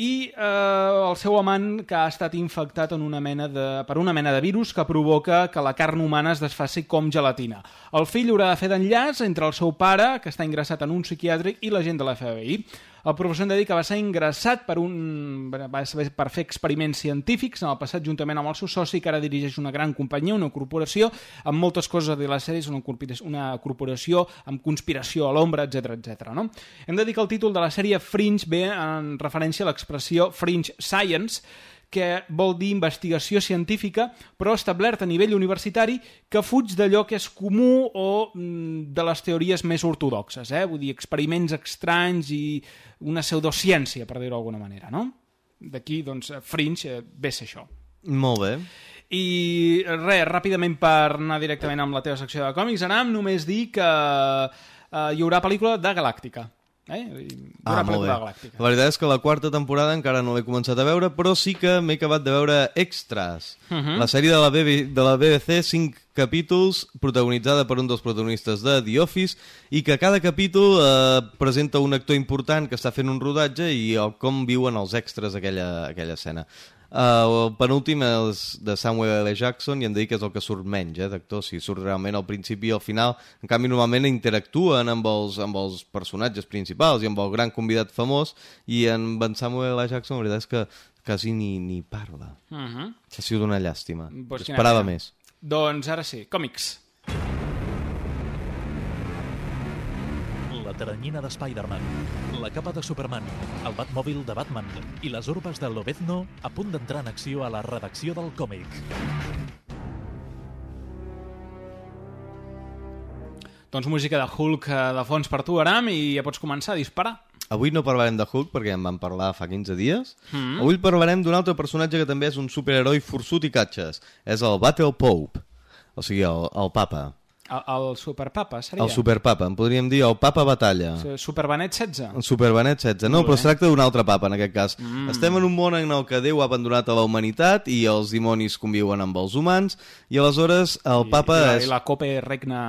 i eh, el seu amant que ha estat infectat en una mena de, per una mena de virus que provoca que la carn humana es desfaci com gelatina. El fill haurà de fer d'enllaç entre el seu pare, que està ingressat en un psiquiàtric, i la gent de la FBI. El professor en dedica va ser ingressat per, un, va per fer experiments científics en el passat juntament amb el seu soci, que ara dirigeix una gran companyia, una corporació, amb moltes coses dir a la sèrie, una, corporació- una corporació amb conspiració a l'ombra, etc etc. no? Hem de dir que el títol de la sèrie Fringe ve en referència a l'expressió Fringe Science, que vol dir investigació científica, però establert a nivell universitari que fuig d'allò que és comú o mm, de les teories més ortodoxes, eh? vull dir, experiments estranys i una pseudociència, per dir-ho d'alguna manera, no? D'aquí, doncs, Fringe eh, ve ser això. Molt bé. I res, ràpidament per anar directament amb la teva secció de còmics, Aram, només dir que eh, hi haurà pel·lícula de Galàctica. Eh? Haurà Ah, pel·lícula. Galàctica. La veritat és que la quarta temporada encara no l'he començat a veure, però sí que m'he acabat de veure Extras, Mhm. la sèrie de la, BB, de la BBC, cinc capítols, protagonitzada per un dels protagonistes de The Office, i que cada capítol eh, presenta un actor important que està fent un rodatge i el, com viuen els extras aquella, aquella escena. Uh, el penúltim és de Samuel L. Jackson i em dic que és el que surt menys eh, d'actor, si surt realment al principi i al final en canvi normalment interactuen amb els, amb els personatges principals i amb el gran convidat famós i en en Samuel L. Jackson la veritat és que quasi ni, ni parla Mhm. ha sigut una llàstima Pues esperava més Doncs ara sí, còmics. Teranyina de Spider-Man, la capa de Superman, el Batmòbil de Batman i les urbes de Lobezno a punt d'entrar en acció a la redacció del còmic. Doncs música de Hulk eh, de fons per tu, Aram, i ja pots començar a disparar. Avui no parlarem de Hulk perquè en vam parlar fa 15 dies. Mm. Avui parlarem d'un altre personatge que també és un superheroi forçut i catxes. És el Battle Pope, o sigui, el, el papa. El, el Superpapa, seria? El superpapa, en podríem dir el papa batalla. Superbenet 16? El Superbenet 16. No, però es tracta d'un altre papa, en aquest cas. Mm. Estem en un món en el que Déu ha abandonat a la humanitat i els dimonis conviuen amb els humans, i aleshores el papa I, la, és... I la Cope regna...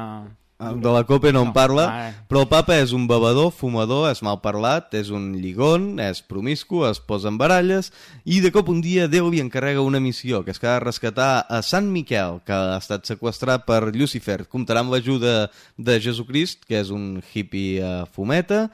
De la Cope no, en parla, Ah, eh. però el papa és un bevedor, fumador, és mal parlat, és un lligón, és promiscu, es posa en baralles, i de cop un dia Déu li encarrega una missió, que és que ha de rescatar a Sant Miquel, que ha estat sequestrat per Lucifer. Comptarà amb l'ajuda de Jesucrist, que és un hippie eh, fumeta,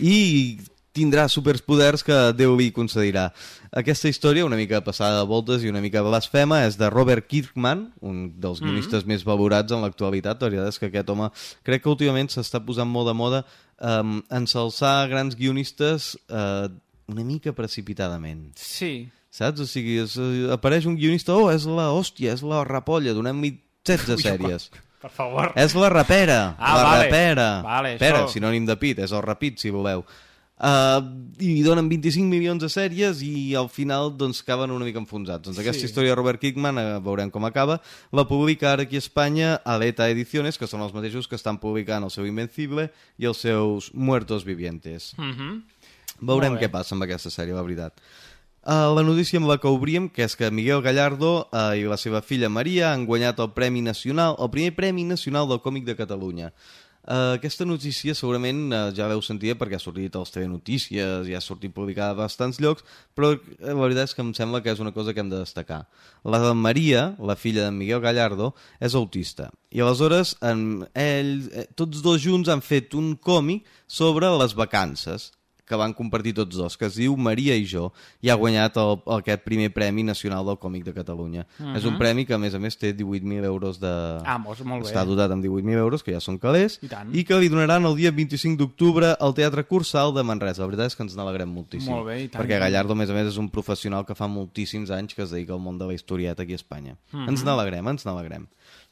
i tindrà superpoders que Déu li concedirà. Aquesta història, una mica passada de voltes i una mica blasfema, és de Robert Kirkman, un dels Mhm. guionistes més valorats en l'actualitat. La veritat és que aquest home crec que últimament s'està posant molt de moda um, ensalçar grans guionistes uh, una mica precipitadament. Sí. Saps? O sigui, és, eh, apareix un guionista, oh, és la hòstia, és la repolla, donem-li 16 sèries. Per favor. És la rapera, Ah, la vale. rapera. Vale, Pera, això- sinònim de pit, és el rapid, si voleu. Uh, I li donen 25 milions de sèries i al final doncs acaben una mica enfonsats. Doncs aquesta Sí. història de Robert Kirkman, eh, veurem com acaba, la publica ara aquí a Espanya Aleta Ediciones, que són els mateixos que estan publicant el seu Invencible i els seus Muertos Vivientes. Mhm. Veurem Molt bé. què passa amb aquesta sèrie, la veritat. Uh, la notícia amb la que obríem, que és que Miguel Gallardo uh, i la seva filla Maria han guanyat el Premi Nacional, el primer Premi Nacional del Còmic de Catalunya. Uh, aquesta notícia segurament uh, ja l'heu sentit perquè ha sortit als TV Notícies i ha sortit publicada a bastants llocs, però eh, la veritat és que em sembla que és una cosa que hem de destacar. La de Maria, la filla de Miguel Gallardo, és autista. I aleshores en, ell, eh, tots dos junts han fet un còmic sobre les vacances que van compartir tots dos, que es diu Maria i jo, i ha guanyat el, aquest primer Premi Nacional del Còmic de Catalunya. Mhm. És un premi que, a més a més, té 18.000 euros de... Ah, molt, molt bé. Està dotat amb 18.000 euros, que ja són calés, I tant. i que li donaran el dia 25 d'octubre al Teatre Cursal de Manresa. La veritat és que ens n'alegrem moltíssim. Molt bé, i tant, Perquè. Gallardo, a més a més, és un professional que fa moltíssims anys que es dedica al món de la historieta aquí a Espanya. Mhm. Ens n'alegrem, ens n'alegrem.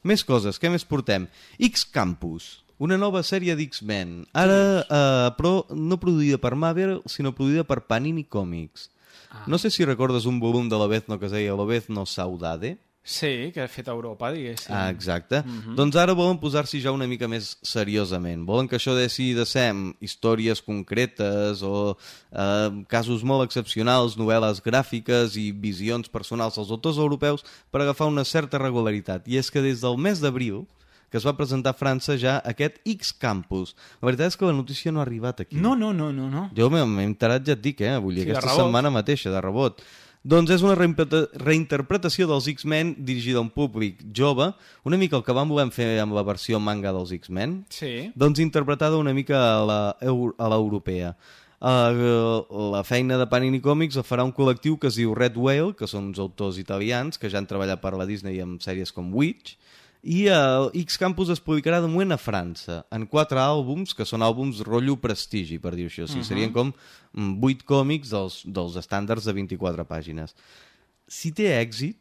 Més coses, què més portem? X-Campus, una nova sèrie d'X-Men. Ara, eh, però no produïda per Marvel, sinó produïda per Panini Comics. Ah. No sé si recordes un volum de l'Obezno que es deia L'Obezno Saudade. Sí, que ha fet a Europa, diguéssim. Ah, exacte. Mhm. Doncs ara volen posar-s'hi ja una mica més seriosament. Volen que això deixi de ser històries concretes o eh, casos molt excepcionals, novel·les gràfiques i visions personals dels autors europeus per agafar una certa regularitat. I és que des del mes d'abril que es va presentar a França ja aquest X-Campus. La veritat és que la notícia no ha arribat aquí. No, no, no, no, no. Jo m'he enterat, ja et dic, eh? Dir, Sí, aquesta setmana mateixa, de rebot. Doncs és una reinterpreta- reinterpretació dels X-Men dirigida a un públic jove, una mica el que vam voler fer amb la versió manga dels X-Men, Sí. doncs interpretada una mica a l'europea. Uh, la feina de Panini Comics la farà un col·lectiu que es diu Red Whale, que són uns autors italians que ja han treballat per la Disney amb sèries com Witch, i el X Campus es publicarà de moment a França, en quatre àlbums, que són àlbums rotllo prestigi, per dir-ho així. O sigui, Mhm. serien com mm, vuit còmics dels, dels estàndards de 24 pàgines. Si té èxit,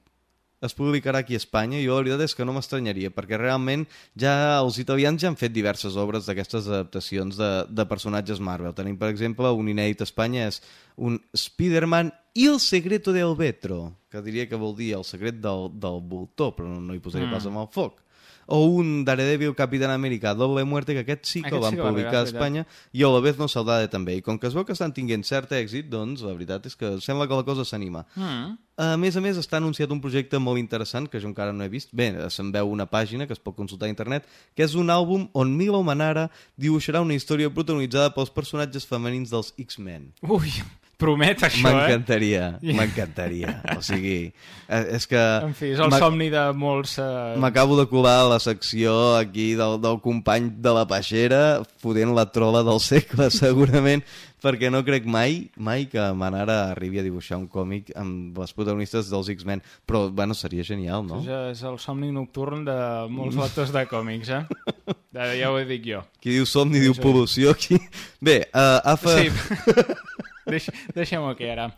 es publicarà aquí a Espanya i jo la veritat és que no m'estranyaria perquè realment ja els italians ja han fet diverses obres d'aquestes adaptacions de, de personatges Marvel. Tenim, per exemple, un inèdit a Espanya és un Spider-Man Il secreto del vetro, que diria que vol dir el secret del, del voltor, però no, no hi posaria Mm. pas amb el foc. O un Daredevil Capitán América Doble Muerte, que aquest sí que Aquest el van sí que publicar a. Espanya, i a la vez no Saudade també. I com que es veu que estan tinguent cert èxit, doncs la veritat és que sembla que la cosa s'anima. Mm. A més a més, està anunciat un projecte molt interessant, que jo encara no he vist. Bé, se'n veu una pàgina que es pot consultar a internet, que és un àlbum on Milo Manara dibuixarà una història protagonitzada pels personatges femenins dels X-Men. Ui, promet això, eh? M'encantaria, m'encantaria. O sigui, eh, és que... En fi, és el somni de molts... Eh... M'acabo de colar la secció aquí del, del company de la peixera fotent la trola del segle, segurament, perquè no crec mai, mai que Manara arribi a dibuixar un còmic amb les protagonistes dels X-Men. Però, bueno, seria genial, no? Ja és el somni nocturn de molts lectors de còmics, eh? Ja, ho dic jo. Qui diu somni diu pol·lució. Qui... Bé, uh, AFA... Sí. Deix, Deixem-ho aquí, ara.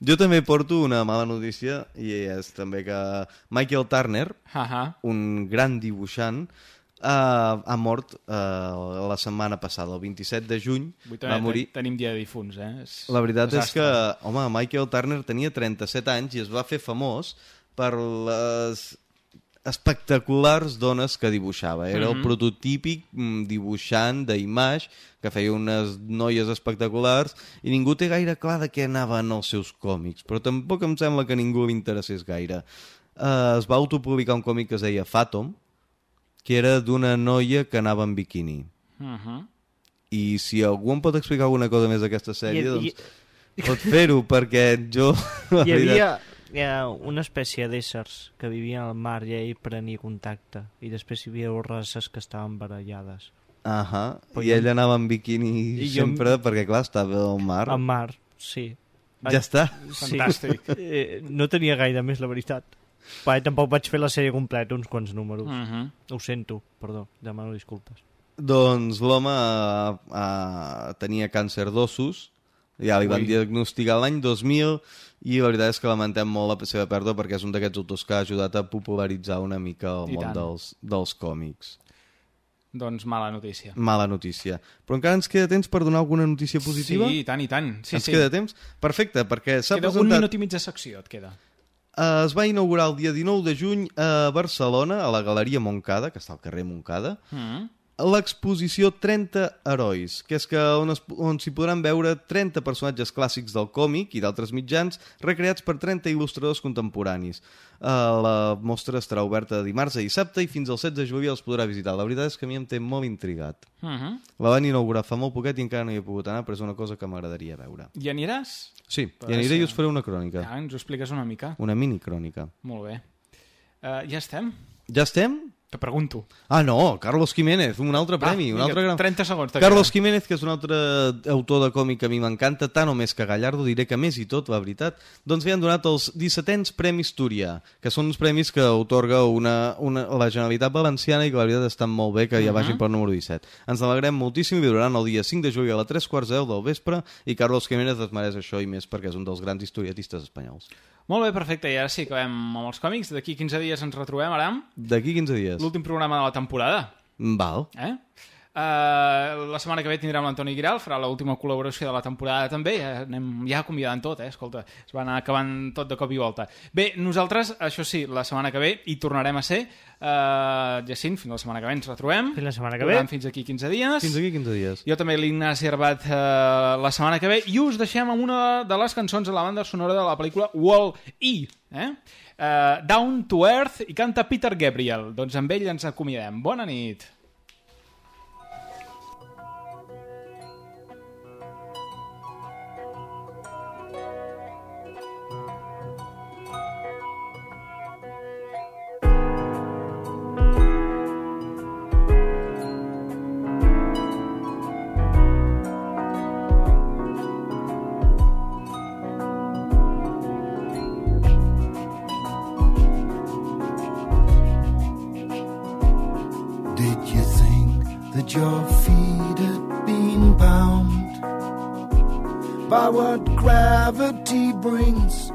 Jo també porto una mala notícia i és també que Michael Turner, Ahà. un gran dibuixant, uh, ha mort uh, la setmana passada, el 27 de juny, Avui va morir. Tenim dia de difunts, eh? És La veritat és desastre. que, home, Michael Turner tenia 37 anys i es va fer famós per les espectaculars dones que dibuixava. Era el Mhm. prototípic mm, dibuixant d'image que feia unes noies espectaculars i ningú té gaire clar de què anaven els seus còmics, però tampoc em sembla que ningú li interessés gaire. Uh, es va autopublicar un còmic que es deia Phantom, que era d'una noia que anava en biquini. Mhm. I si algú em pot explicar alguna cosa més d'aquesta sèrie, Hi- doncs hi- pot fer-ho, perquè jo... Hi havia ha una espècie d'éssers que vivien al mar i ell prenia contacte i després hi havia races que estaven barallades. Ahà, Però i jo- ell anava en biquini I jo- sempre, perquè clar, estava al mar. Al mar, sí. Ja està. Sí. Fantàstic. Eh, no tenia gaire més, la veritat. Però tampoc vaig fer la sèrie completa, uns quants números. Mhm. Ho sento, perdó, demano disculpes. Doncs l'home eh, eh, tenia càncer d'ossos, ja li van Ui. diagnosticar l'any 2000 i la veritat és que lamentem molt la seva pèrdua perquè és un d'aquests autors que ha ajudat a popularitzar una mica el I món tant. dels, dels còmics. Doncs mala notícia. Mala notícia. Però encara ens queda temps per donar alguna notícia positiva? Sí, i tant, i tant. Sí, ens sí. queda temps? Perfecte, perquè s'ha Queda un presentat... minut i mig de secció, et queda. Eh, es va inaugurar el dia 19 de juny a Barcelona, a la Galeria Montcada, que està al carrer Montcada, Mm. L'exposició 30 herois, que és que on, es, on s'hi podran veure 30 personatges clàssics del còmic i d'altres mitjans recreats per 30 il·lustradors contemporanis. Uh, la mostra estarà oberta de dimarts a dissabte i fins al 16 de juliol es podrà visitar. La veritat és que a mi em té molt intrigat. Mhm. La van inaugurar fa molt poquet i encara no hi he pogut anar, però és una cosa que m'agradaria veure. I aniràs? Sí, Però i aniré és- i us faré una crònica. Ja, ens ho expliques una mica. Una mini crònica. Molt bé. Uh, ja estem? Ja estem? Te pregunto. Ah, no, Carlos Jiménez, un altre premi, un vinga, altre gran... 30 segons. Carlos queden. Jiménez, que és un altre autor de còmic que a mi m'encanta, tant o més que Gallardo, diré que més i tot, la veritat, doncs li han donat els 17ens Premis Túria, que són uns premis que otorga una, una, la Generalitat Valenciana i que la veritat estan molt bé que ja Mhm. vagin pel número 17. Ens alegrem moltíssim i duraran el dia 5 de juliol a 3 quarts de 10 del vespre i Carlos Jiménez es mereix això i més perquè és un dels grans historiatistes espanyols. Molt bé, perfecte. I ara sí, acabem amb els còmics. D'aquí 15 dies ens retrobem, Aram. D'aquí 15 dies. L'últim programa de la temporada. Val. Eh? Uh, la setmana que ve tindrem l'Antoni Giral, farà l'última col·laboració de la temporada també, ja, anem ja convidant tot, eh? escolta, es va anar acabant tot de cop i volta. Bé, nosaltres, això sí, la setmana que ve hi tornarem a ser, uh, Jacint, fins la setmana que ve ens retrobem. Fins la setmana que ve. Fins aquí 15 dies. Fins aquí 15 dies. Jo també l'Ignasi Herbat uh, la setmana que ve i us deixem amb una de les cançons de la banda sonora de la pel·lícula Wall-E, eh? Uh, Down to Earth i canta Peter Gabriel. Doncs amb ell ens acomiadem. Bona nit. Your feet had been bound by what gravity brings